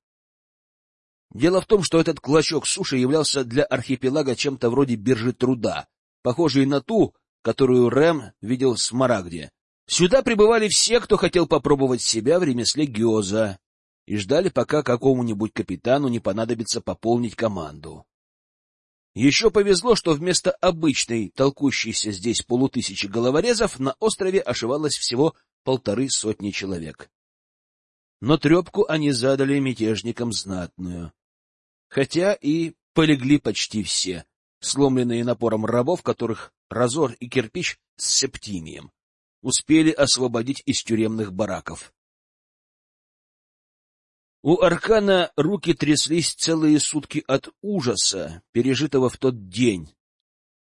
Дело в том, что этот клочок суши являлся для архипелага чем-то вроде биржи труда, похожей на ту, которую Рэм видел в Смарагде. Сюда прибывали все, кто хотел попробовать себя в ремесле гиоза, и ждали, пока какому-нибудь капитану не понадобится пополнить команду. Еще повезло, что вместо обычной толкущейся здесь полутысячи головорезов на острове ошивалось всего полторы сотни человек. Но трепку они задали мятежникам знатную хотя и полегли почти все, сломленные напором рабов, которых Разор и Кирпич с Септимием успели освободить из тюремных бараков. У Аркана руки тряслись целые сутки от ужаса, пережитого в тот день,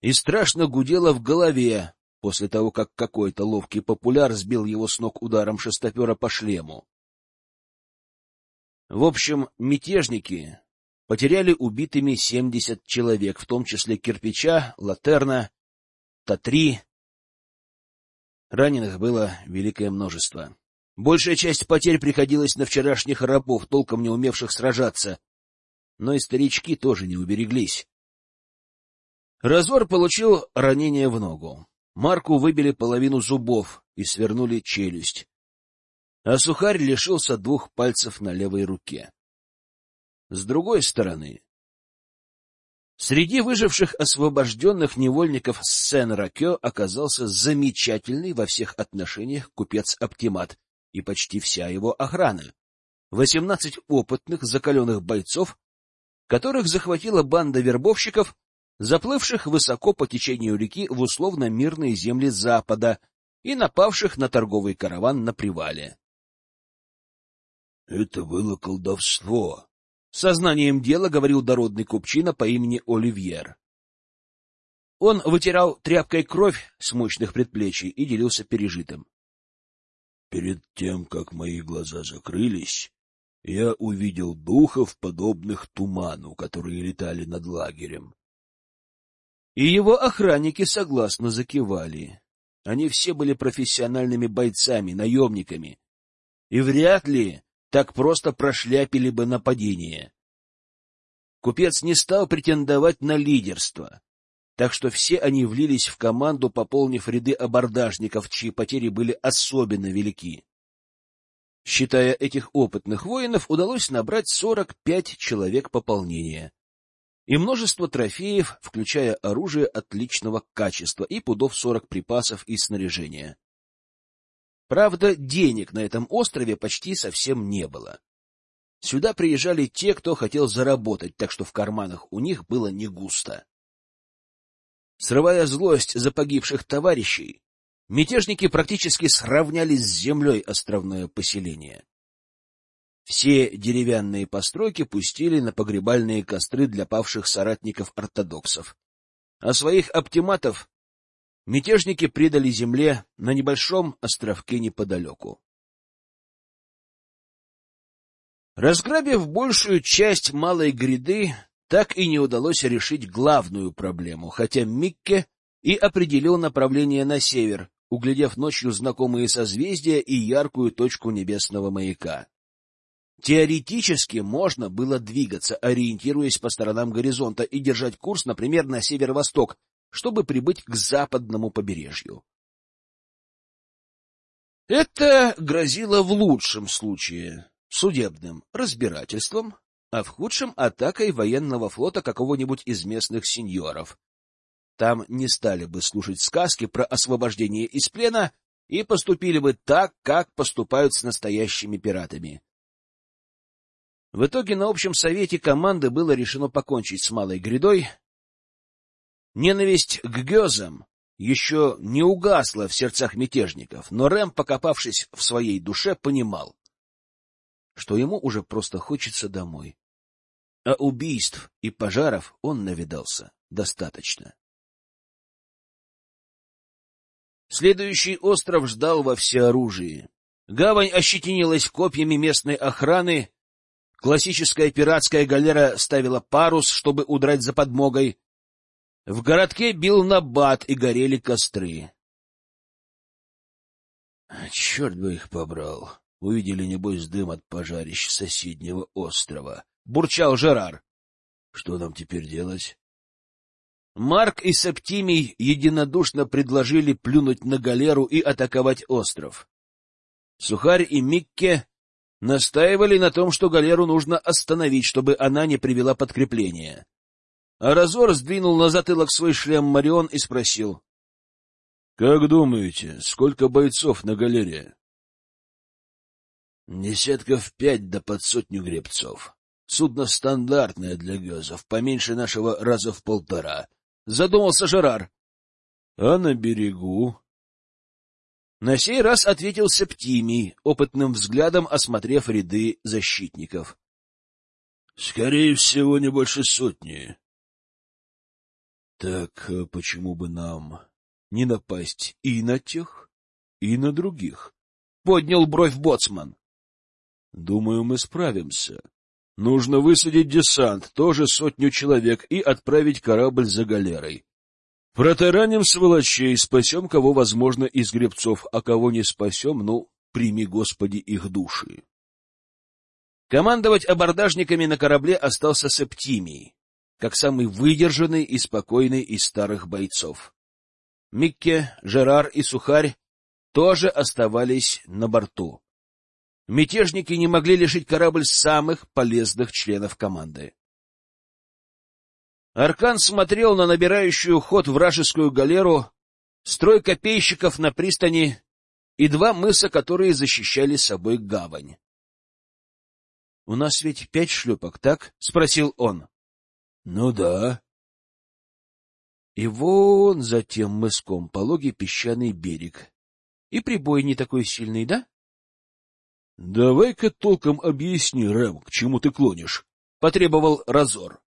и страшно гудело в голове после того, как какой-то ловкий популяр сбил его с ног ударом шестопера по шлему. В общем, мятежники потеряли убитыми 70 человек, в том числе Кирпича, Латерна, Татри. Раненых было великое множество. Большая часть потерь приходилась на вчерашних рабов, толком не умевших сражаться. Но и старички тоже не убереглись. Разор получил ранение в ногу. Марку выбили половину зубов и свернули челюсть. А сухарь лишился двух пальцев на левой руке. С другой стороны, среди выживших освобожденных невольников Сен-Ракё оказался замечательный во всех отношениях купец-оптимат и почти вся его охрана. Восемнадцать опытных, закаленных бойцов, которых захватила банда вербовщиков, заплывших высоко по течению реки в условно мирные земли Запада и напавших на торговый караван на привале. — Это было колдовство, Сознанием дела говорил дородный купчина по имени Оливьер. Он вытирал тряпкой кровь с мощных предплечий и делился пережитым. Перед тем, как мои глаза закрылись, я увидел духов, подобных туману, которые летали над лагерем. И его охранники согласно закивали. Они все были профессиональными бойцами, наемниками. И вряд ли так просто прошляпили бы нападение. Купец не стал претендовать на лидерство, так что все они влились в команду, пополнив ряды абордажников, чьи потери были особенно велики. Считая этих опытных воинов, удалось набрать 45 человек пополнения и множество трофеев, включая оружие отличного качества и пудов 40 припасов и снаряжения. Правда, денег на этом острове почти совсем не было. Сюда приезжали те, кто хотел заработать, так что в карманах у них было не густо. Срывая злость за погибших товарищей, мятежники практически сравняли с землей островное поселение. Все деревянные постройки пустили на погребальные костры для павших соратников-ортодоксов, а своих оптиматов мятежники предали земле на небольшом островке неподалеку. Разграбив большую часть малой гряды, так и не удалось решить главную проблему, хотя Микке и определил направление на север, углядев ночью знакомые созвездия и яркую точку небесного маяка. Теоретически можно было двигаться, ориентируясь по сторонам горизонта и держать курс, например, на северо-восток, чтобы прибыть к западному побережью. Это грозило в лучшем случае судебным разбирательством, а в худшем — атакой военного флота какого-нибудь из местных сеньоров. Там не стали бы слушать сказки про освобождение из плена и поступили бы так, как поступают с настоящими пиратами. В итоге на общем совете команды было решено покончить с малой грядой. Ненависть к гёзам еще не угасла в сердцах мятежников, но Рэм, покопавшись в своей душе, понимал, что ему уже просто хочется домой. А убийств и пожаров он навидался достаточно. Следующий остров ждал во всеоружии. Гавань ощетинилась копьями местной охраны, классическая пиратская галера ставила парус, чтобы удрать за подмогой, в городке бил набат и горели костры. Черт бы их побрал. Увидели, небось, дым от пожарищ соседнего острова. Бурчал Жерар. Что нам теперь делать? Марк и Септимий единодушно предложили плюнуть на галеру и атаковать остров. Сухарь и Микке настаивали на том, что галеру нужно остановить, чтобы она не привела подкрепление. Разор сдвинул на затылок свой шлем Марион и спросил. — Как думаете, сколько бойцов на галерее? — Десятков пять да под сотню гребцов. Судно стандартное для гезов, поменьше нашего раза в полтора. Задумался Жерар. — А на берегу? На сей раз ответил Септимий, опытным взглядом осмотрев ряды защитников. — Скорее всего, не больше сотни. Так э, почему бы нам не напасть и на тех, и на других? Поднял бровь боцман. Думаю, мы справимся. Нужно высадить десант, тоже сотню человек, и отправить корабль за галерой. Протараним сволочей, спасем кого возможно из гребцов, а кого не спасем, ну, прими, Господи, их души. Командовать абордажниками на корабле остался Септимий как самый выдержанный и спокойный из старых бойцов. Микке, Жерар и Сухарь тоже оставались на борту. Мятежники не могли лишить корабль самых полезных членов команды. Аркан смотрел на набирающую ход вражескую галеру, строй копейщиков на пристани и два мыса, которые защищали собой гавань. — У нас ведь пять шлюпок, так? — спросил он. — Ну да. И вон за тем мыском пологий песчаный берег. И прибой не такой сильный, да? — Давай-ка толком объясни, Рэм, к чему ты клонишь, — потребовал Разор.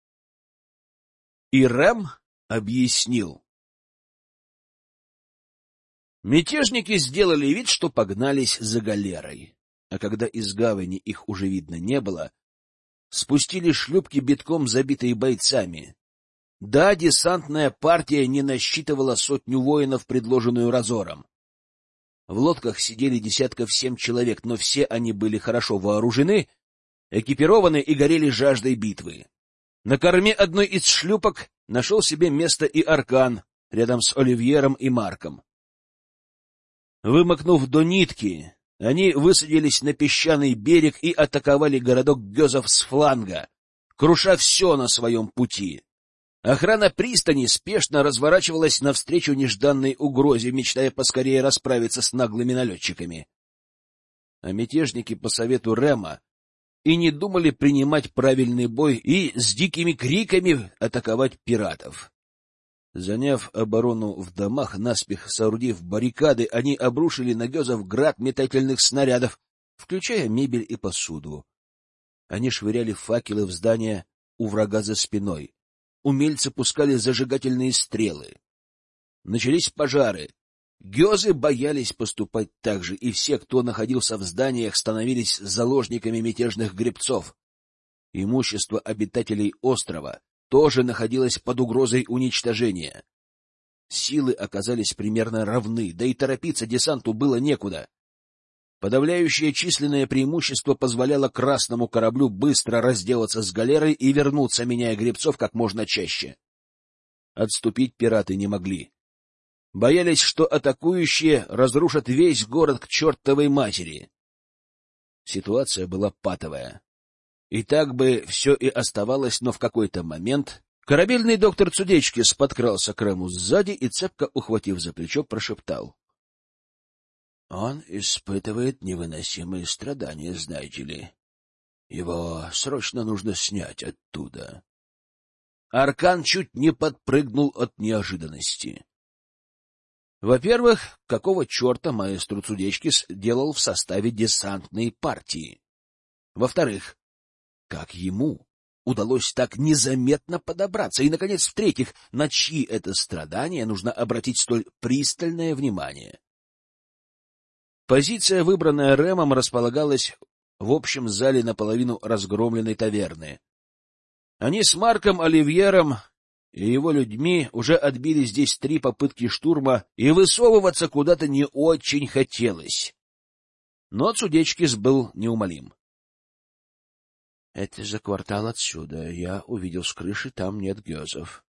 И Рэм объяснил. Мятежники сделали вид, что погнались за галерой, а когда из гавани их уже видно не было, спустили шлюпки битком забитые бойцами. Да, десантная партия не насчитывала сотню воинов, предложенную Разором. В лодках сидели десятков семь человек, но все они были хорошо вооружены, экипированы и горели жаждой битвы. На корме одной из шлюпок нашел себе место и Аркан, рядом с Оливьером и Марком. Вымокнув до нитки, они высадились на песчаный берег и атаковали городок Гезов с фланга, круша все на своем пути. Охрана пристани спешно разворачивалась навстречу нежданной угрозе, мечтая поскорее расправиться с наглыми налетчиками. А мятежники по совету Рема и не думали принимать правильный бой и с дикими криками атаковать пиратов. Заняв оборону в домах, наспех соорудив баррикады, они обрушили на Гезов град метательных снарядов, включая мебель и посуду. Они швыряли факелы в здание у врага за спиной. Умельцы пускали зажигательные стрелы. Начались пожары. Гезы боялись поступать так же, и все, кто находился в зданиях, становились заложниками мятежных гребцов. Имущество обитателей острова тоже находилась под угрозой уничтожения. Силы оказались примерно равны, да и торопиться десанту было некуда. Подавляющее численное преимущество позволяло красному кораблю быстро разделаться с галерой и вернуться, меняя гребцов как можно чаще. Отступить пираты не могли. Боялись, что атакующие разрушат весь город к чертовой матери. Ситуация была патовая. И так бы все и оставалось, но в какой-то момент корабельный доктор Цудечки подкрался к Рэму сзади и, цепко ухватив за плечо, прошептал. Он испытывает невыносимые страдания, знаете ли. Его срочно нужно снять оттуда. Аркан чуть не подпрыгнул от неожиданности. Во-первых, какого черта маэстру Цудечкис делал в составе десантной партии? Во-вторых, как ему удалось так незаметно подобраться? И, наконец, в-третьих, на чьи это страдания нужно обратить столь пристальное внимание? Позиция, выбранная Рэмом, располагалась в общем зале наполовину разгромленной таверны. Они с Марком Оливьером и его людьми уже отбили здесь три попытки штурма, и высовываться куда-то не очень хотелось. Но Цудечкис был неумолим. — Это за квартал отсюда. Я увидел с крыши, там нет гёзов.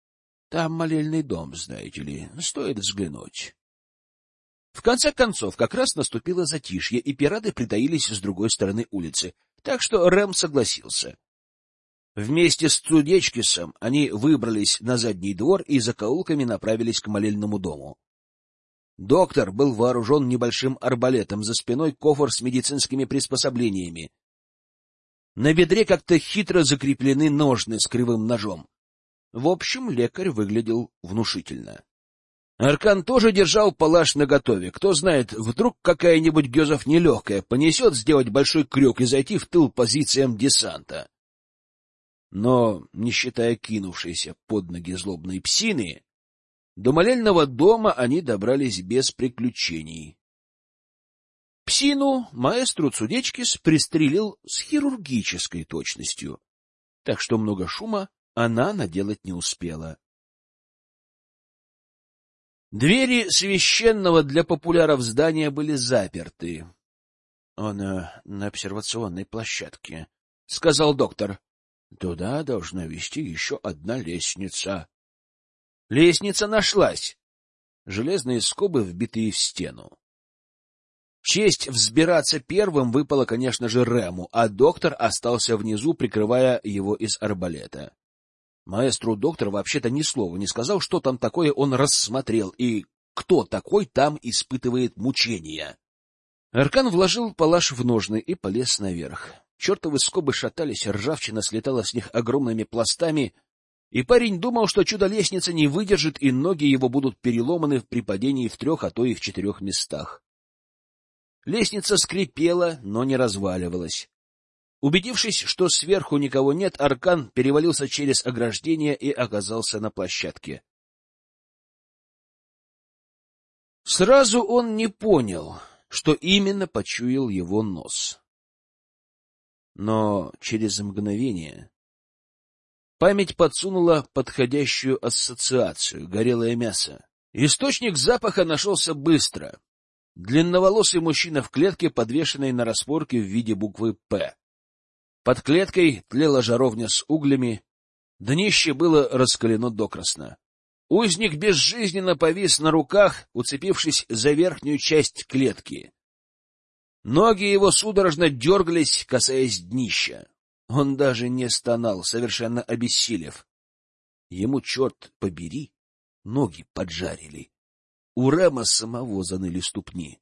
Там молельный дом, знаете ли. Стоит взглянуть. В конце концов, как раз наступило затишье, и пираты притаились с другой стороны улицы, так что Рэм согласился. Вместе с Цудечкисом они выбрались на задний двор и закоулками направились к молельному дому. Доктор был вооружен небольшим арбалетом, за спиной кофр с медицинскими приспособлениями. На бедре как-то хитро закреплены ножны с кривым ножом. В общем, лекарь выглядел внушительно. Аркан тоже держал палаш наготове. Кто знает, вдруг какая-нибудь Гезов нелегкая понесет сделать большой крюк и зайти в тыл позициям десанта. Но, не считая кинувшейся под ноги злобной псины, до молельного дома они добрались без приключений. Псину маэстру Цудечкис пристрелил с хирургической точностью, так что много шума она наделать не успела. Двери священного для популяров здания были заперты. — Он на обсервационной площадке, — сказал доктор. — Туда должна вести еще одна лестница. Лестница нашлась. Железные скобы, вбитые в стену. Честь взбираться первым выпала, конечно же, Рему, а доктор остался внизу, прикрывая его из арбалета. Маэстру доктор вообще-то ни слова не сказал, что там такое он рассмотрел и кто такой там испытывает мучения. Аркан вложил палаш в ножны и полез наверх. Чертовы скобы шатались, ржавчина слетала с них огромными пластами, и парень думал, что чудо-лестница не выдержит, и ноги его будут переломаны при падении в трех, а то и в четырех местах. Лестница скрипела, но не разваливалась. Убедившись, что сверху никого нет, Аркан перевалился через ограждение и оказался на площадке. Сразу он не понял, что именно почуял его нос. Но через мгновение память подсунула подходящую ассоциацию — горелое мясо. Источник запаха нашелся быстро. Длинноволосый мужчина в клетке, подвешенной на распорке в виде буквы «П». Под клеткой тлела жаровня с углями, днище было раскалено докрасно. Узник безжизненно повис на руках, уцепившись за верхнюю часть клетки. Ноги его судорожно дергались, касаясь днища. Он даже не стонал, совершенно обессилев. Ему, черт побери, ноги поджарили. У Рема самого заныли ступни.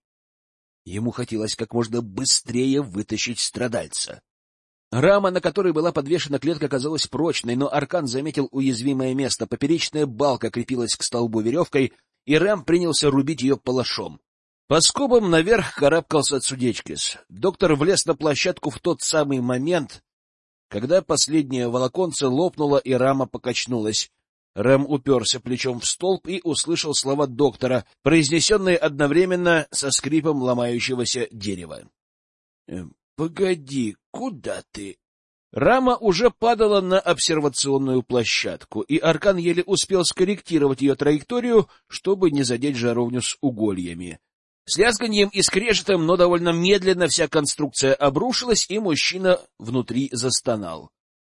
Ему хотелось как можно быстрее вытащить страдальца. Рама, на которой была подвешена клетка, казалась прочной, но Аркан заметил уязвимое место. Поперечная балка крепилась к столбу веревкой, и Рэм принялся рубить ее палашом. По скобам наверх карабкался Цудечкис. Доктор влез на площадку в тот самый момент, когда последнее волоконце лопнуло и рама покачнулась. Рэм уперся плечом в столб и услышал слова доктора, произнесенные одновременно со скрипом ломающегося дерева. — Погоди, куда ты? Рама уже падала на обсервационную площадку, и Аркан еле успел скорректировать ее траекторию, чтобы не задеть жаровню с угольями. С лязганьем и скрежетом, но довольно медленно вся конструкция обрушилась, и мужчина внутри застонал.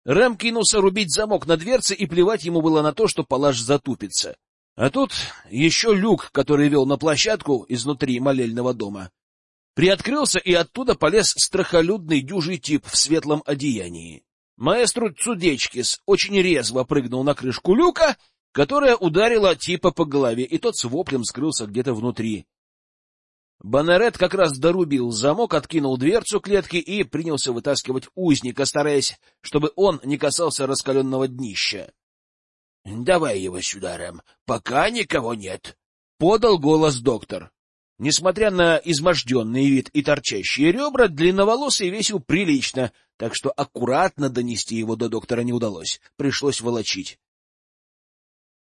Рэм кинулся рубить замок на дверце, и плевать ему было на то, что палаш затупится. А тут еще люк, который вел на площадку изнутри молельного дома, приоткрылся, и оттуда полез страхолюдный дюжий тип в светлом одеянии. Маэстру Цудечкис очень резво прыгнул на крышку люка, которая ударила типа по голове, и тот с воплем скрылся где-то внутри. Банерет как раз дорубил замок, откинул дверцу клетки и принялся вытаскивать узника, стараясь, чтобы он не касался раскаленного днища. — Давай его сюда, Рэм, пока никого нет, — подал голос доктор. Несмотря на изможденный вид и торчащие ребра, длинноволосый весил прилично, так что аккуратно донести его до доктора не удалось, пришлось волочить.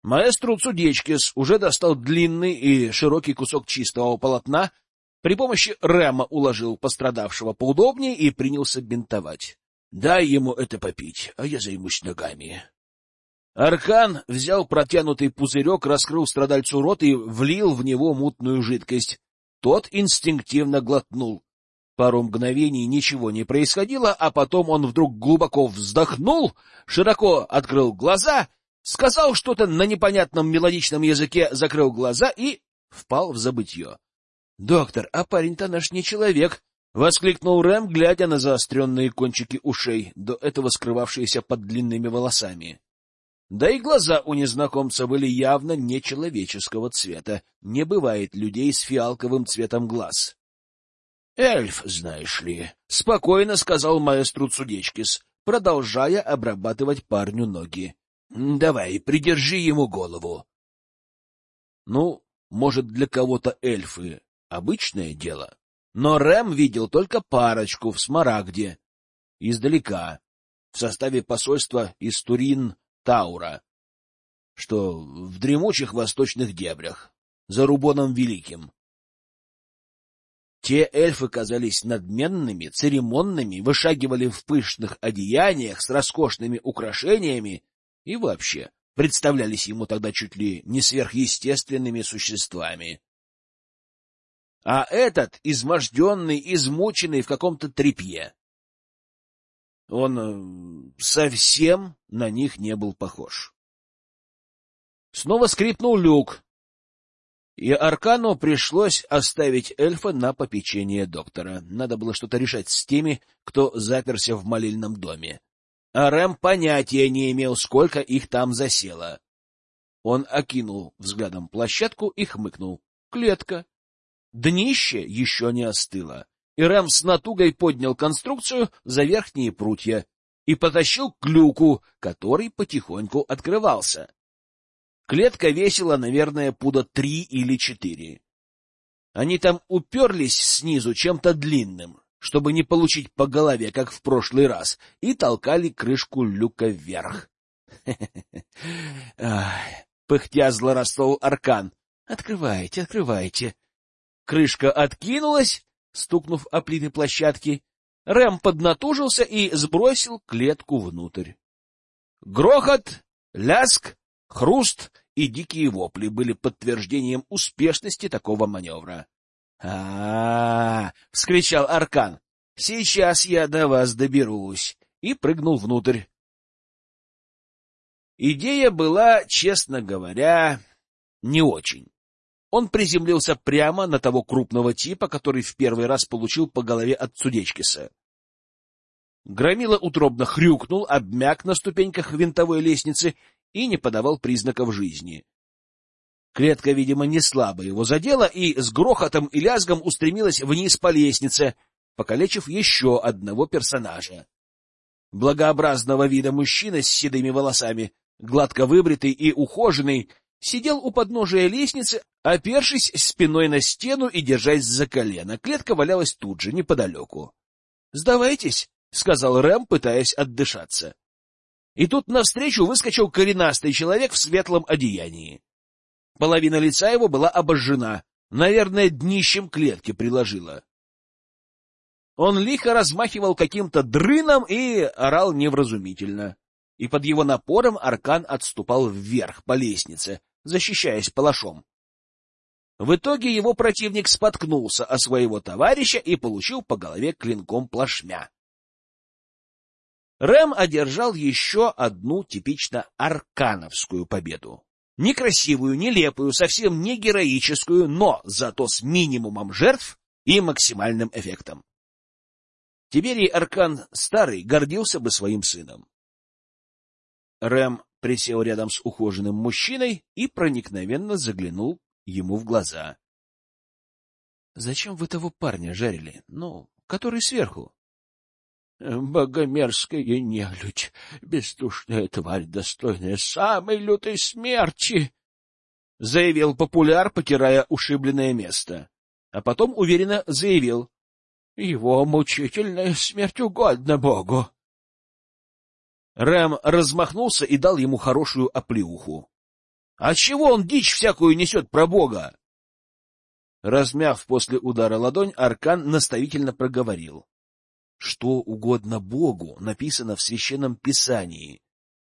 Маэстру Цудечкис уже достал длинный и широкий кусок чистого полотна, при помощи Рэма уложил пострадавшего поудобнее и принялся бинтовать. — Дай ему это попить, а я займусь ногами. Аркан взял протянутый пузырек, раскрыл страдальцу рот и влил в него мутную жидкость. Тот инстинктивно глотнул. Пару мгновений ничего не происходило, а потом он вдруг глубоко вздохнул, широко открыл глаза, сказал что-то на непонятном мелодичном языке, закрыл глаза и впал в забытье. — Доктор, а парень-то наш не человек! — воскликнул Рэм, глядя на заостренные кончики ушей, до этого скрывавшиеся под длинными волосами. Да и глаза у незнакомца были явно нечеловеческого цвета. Не бывает людей с фиалковым цветом глаз. — Эльф, знаешь ли, — спокойно сказал маэстру Цудечкис, продолжая обрабатывать парню ноги. — Давай, придержи ему голову. Ну, может, для кого-то эльфы — обычное дело. Но Рэм видел только парочку в Смарагде, издалека, в составе посольства из Турин Таура, что в дремучих восточных дебрях, за Рубоном Великим. Те эльфы казались надменными, церемонными, вышагивали в пышных одеяниях с роскошными украшениями и вообще представлялись ему тогда чуть ли не сверхъестественными существами. А этот изможденный, измученный в каком-то тряпье. Он э, совсем на них не был похож. Снова скрипнул люк, и Аркану пришлось оставить эльфа на попечение доктора. Надо было что-то решать с теми, кто заперся в молильном доме. А Рэм понятия не имел, сколько их там засело. Он окинул взглядом площадку и хмыкнул. Клетка. Днище еще не остыло и Рэм с натугой поднял конструкцию за верхние прутья и потащил к люку, который потихоньку открывался. Клетка весила, наверное, пуда три или четыре. Они там уперлись снизу чем-то длинным, чтобы не получить по голове, как в прошлый раз, и толкали крышку люка вверх. [laughs] Пыхтя злорастовал аркан. — Открывайте, открывайте. Крышка откинулась, стукнув о плиты площадки, Рэм поднатужился и сбросил клетку внутрь. Грохот, ляск, хруст и дикие вопли были подтверждением успешности такого маневра. а, -а, -а вскричал Аркан. «Сейчас я до вас доберусь!» и прыгнул внутрь. Идея была, честно говоря, не очень. Он приземлился прямо на того крупного типа, который в первый раз получил по голове от Цудечкиса. Громила утробно хрюкнул, обмяк на ступеньках винтовой лестницы и не подавал признаков жизни. Клетка, видимо, не слабо его задела и с грохотом и лязгом устремилась вниз по лестнице, покалечив еще одного персонажа. Благообразного вида мужчина с седыми волосами, гладко выбритый и ухоженный, сидел у подножия лестницы, опершись спиной на стену и держась за колено. Клетка валялась тут же, неподалеку. — Сдавайтесь, — сказал Рэм, пытаясь отдышаться. И тут навстречу выскочил коренастый человек в светлом одеянии. Половина лица его была обожжена, наверное, днищем клетки приложила. Он лихо размахивал каким-то дрыном и орал невразумительно. И под его напором Аркан отступал вверх по лестнице, защищаясь палашом. В итоге его противник споткнулся о своего товарища и получил по голове клинком плашмя. Рэм одержал еще одну типично аркановскую победу. Некрасивую, нелепую, совсем не героическую, но зато с минимумом жертв и максимальным эффектом. Тиберий Аркан Старый гордился бы своим сыном. Рэм присел рядом с ухоженным мужчиной и проникновенно заглянул ему в глаза. — Зачем вы того парня жарили? Ну, который сверху? — Богомерзкая нелюдь, бездушная тварь, достойная самой лютой смерти! — заявил популяр, потирая ушибленное место. А потом уверенно заявил. Его мучительная смерть угодна Богу. Рэм размахнулся и дал ему хорошую оплеуху. — А чего он дичь всякую несет про Бога? Размяв после удара ладонь, Аркан наставительно проговорил. — Что угодно Богу написано в Священном Писании,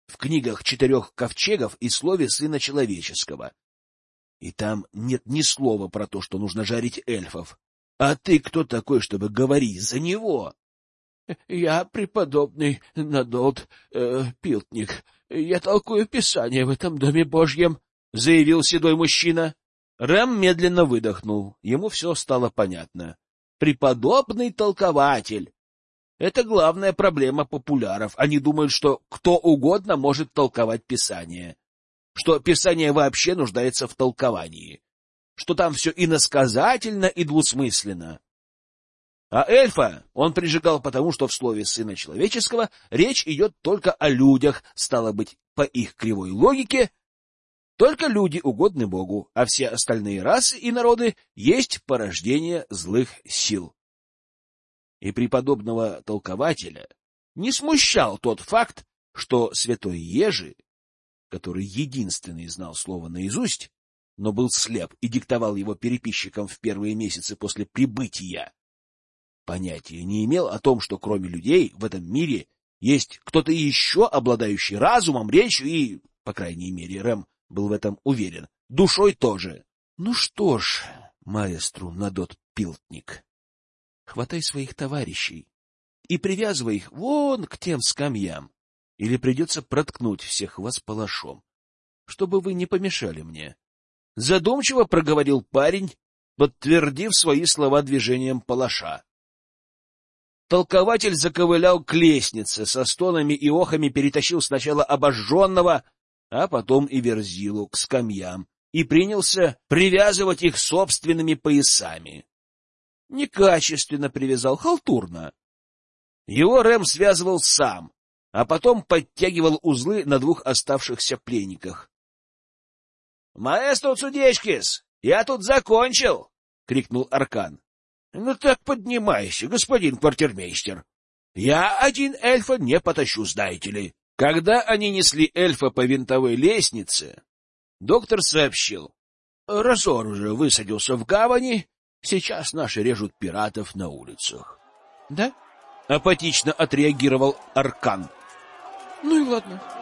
в книгах четырех ковчегов и слове Сына Человеческого. И там нет ни слова про то, что нужно жарить эльфов. А ты кто такой, чтобы говорить за него? — Я преподобный Надолт э, Пилтник. Я толкую Писание в этом доме Божьем, — заявил седой мужчина. Рэм медленно выдохнул. Ему все стало понятно. Преподобный толкователь. Это главная проблема популяров. Они думают, что кто угодно может толковать Писание. Что Писание вообще нуждается в толковании что там все иносказательно и двусмысленно. А эльфа он прижигал потому, что в слове «сына человеческого» речь идет только о людях, стало быть, по их кривой логике, только люди угодны Богу, а все остальные расы и народы есть порождение злых сил. И преподобного толкователя не смущал тот факт, что святой Ежи, который единственный знал слово наизусть, но был слеп и диктовал его переписчикам в первые месяцы после прибытия. Понятия не имел о том, что кроме людей в этом мире есть кто-то еще, обладающий разумом, речью и, по крайней мере, Рэм был в этом уверен, душой тоже. Ну что ж, маэстру Надот Пилтник, хватай своих товарищей и привязывай их вон к тем скамьям, или придется проткнуть всех вас палашом, чтобы вы не помешали мне. Задумчиво проговорил парень, подтвердив свои слова движением палаша. Толкователь заковылял к лестнице, со стонами и охами перетащил сначала обожженного, а потом и верзилу к скамьям и принялся привязывать их собственными поясами. Некачественно привязал, халтурно. Его Рэм связывал сам, а потом подтягивал узлы на двух оставшихся пленниках. «Маэстро Цудечкис, я тут закончил!» — крикнул Аркан. «Ну так поднимайся, господин квартирмейстер. Я один эльфа не потащу, знаете ли». Когда они несли эльфа по винтовой лестнице, доктор сообщил. «Разор уже высадился в гавани, сейчас наши режут пиратов на улицах». «Да?» — апатично отреагировал Аркан. «Ну и ладно».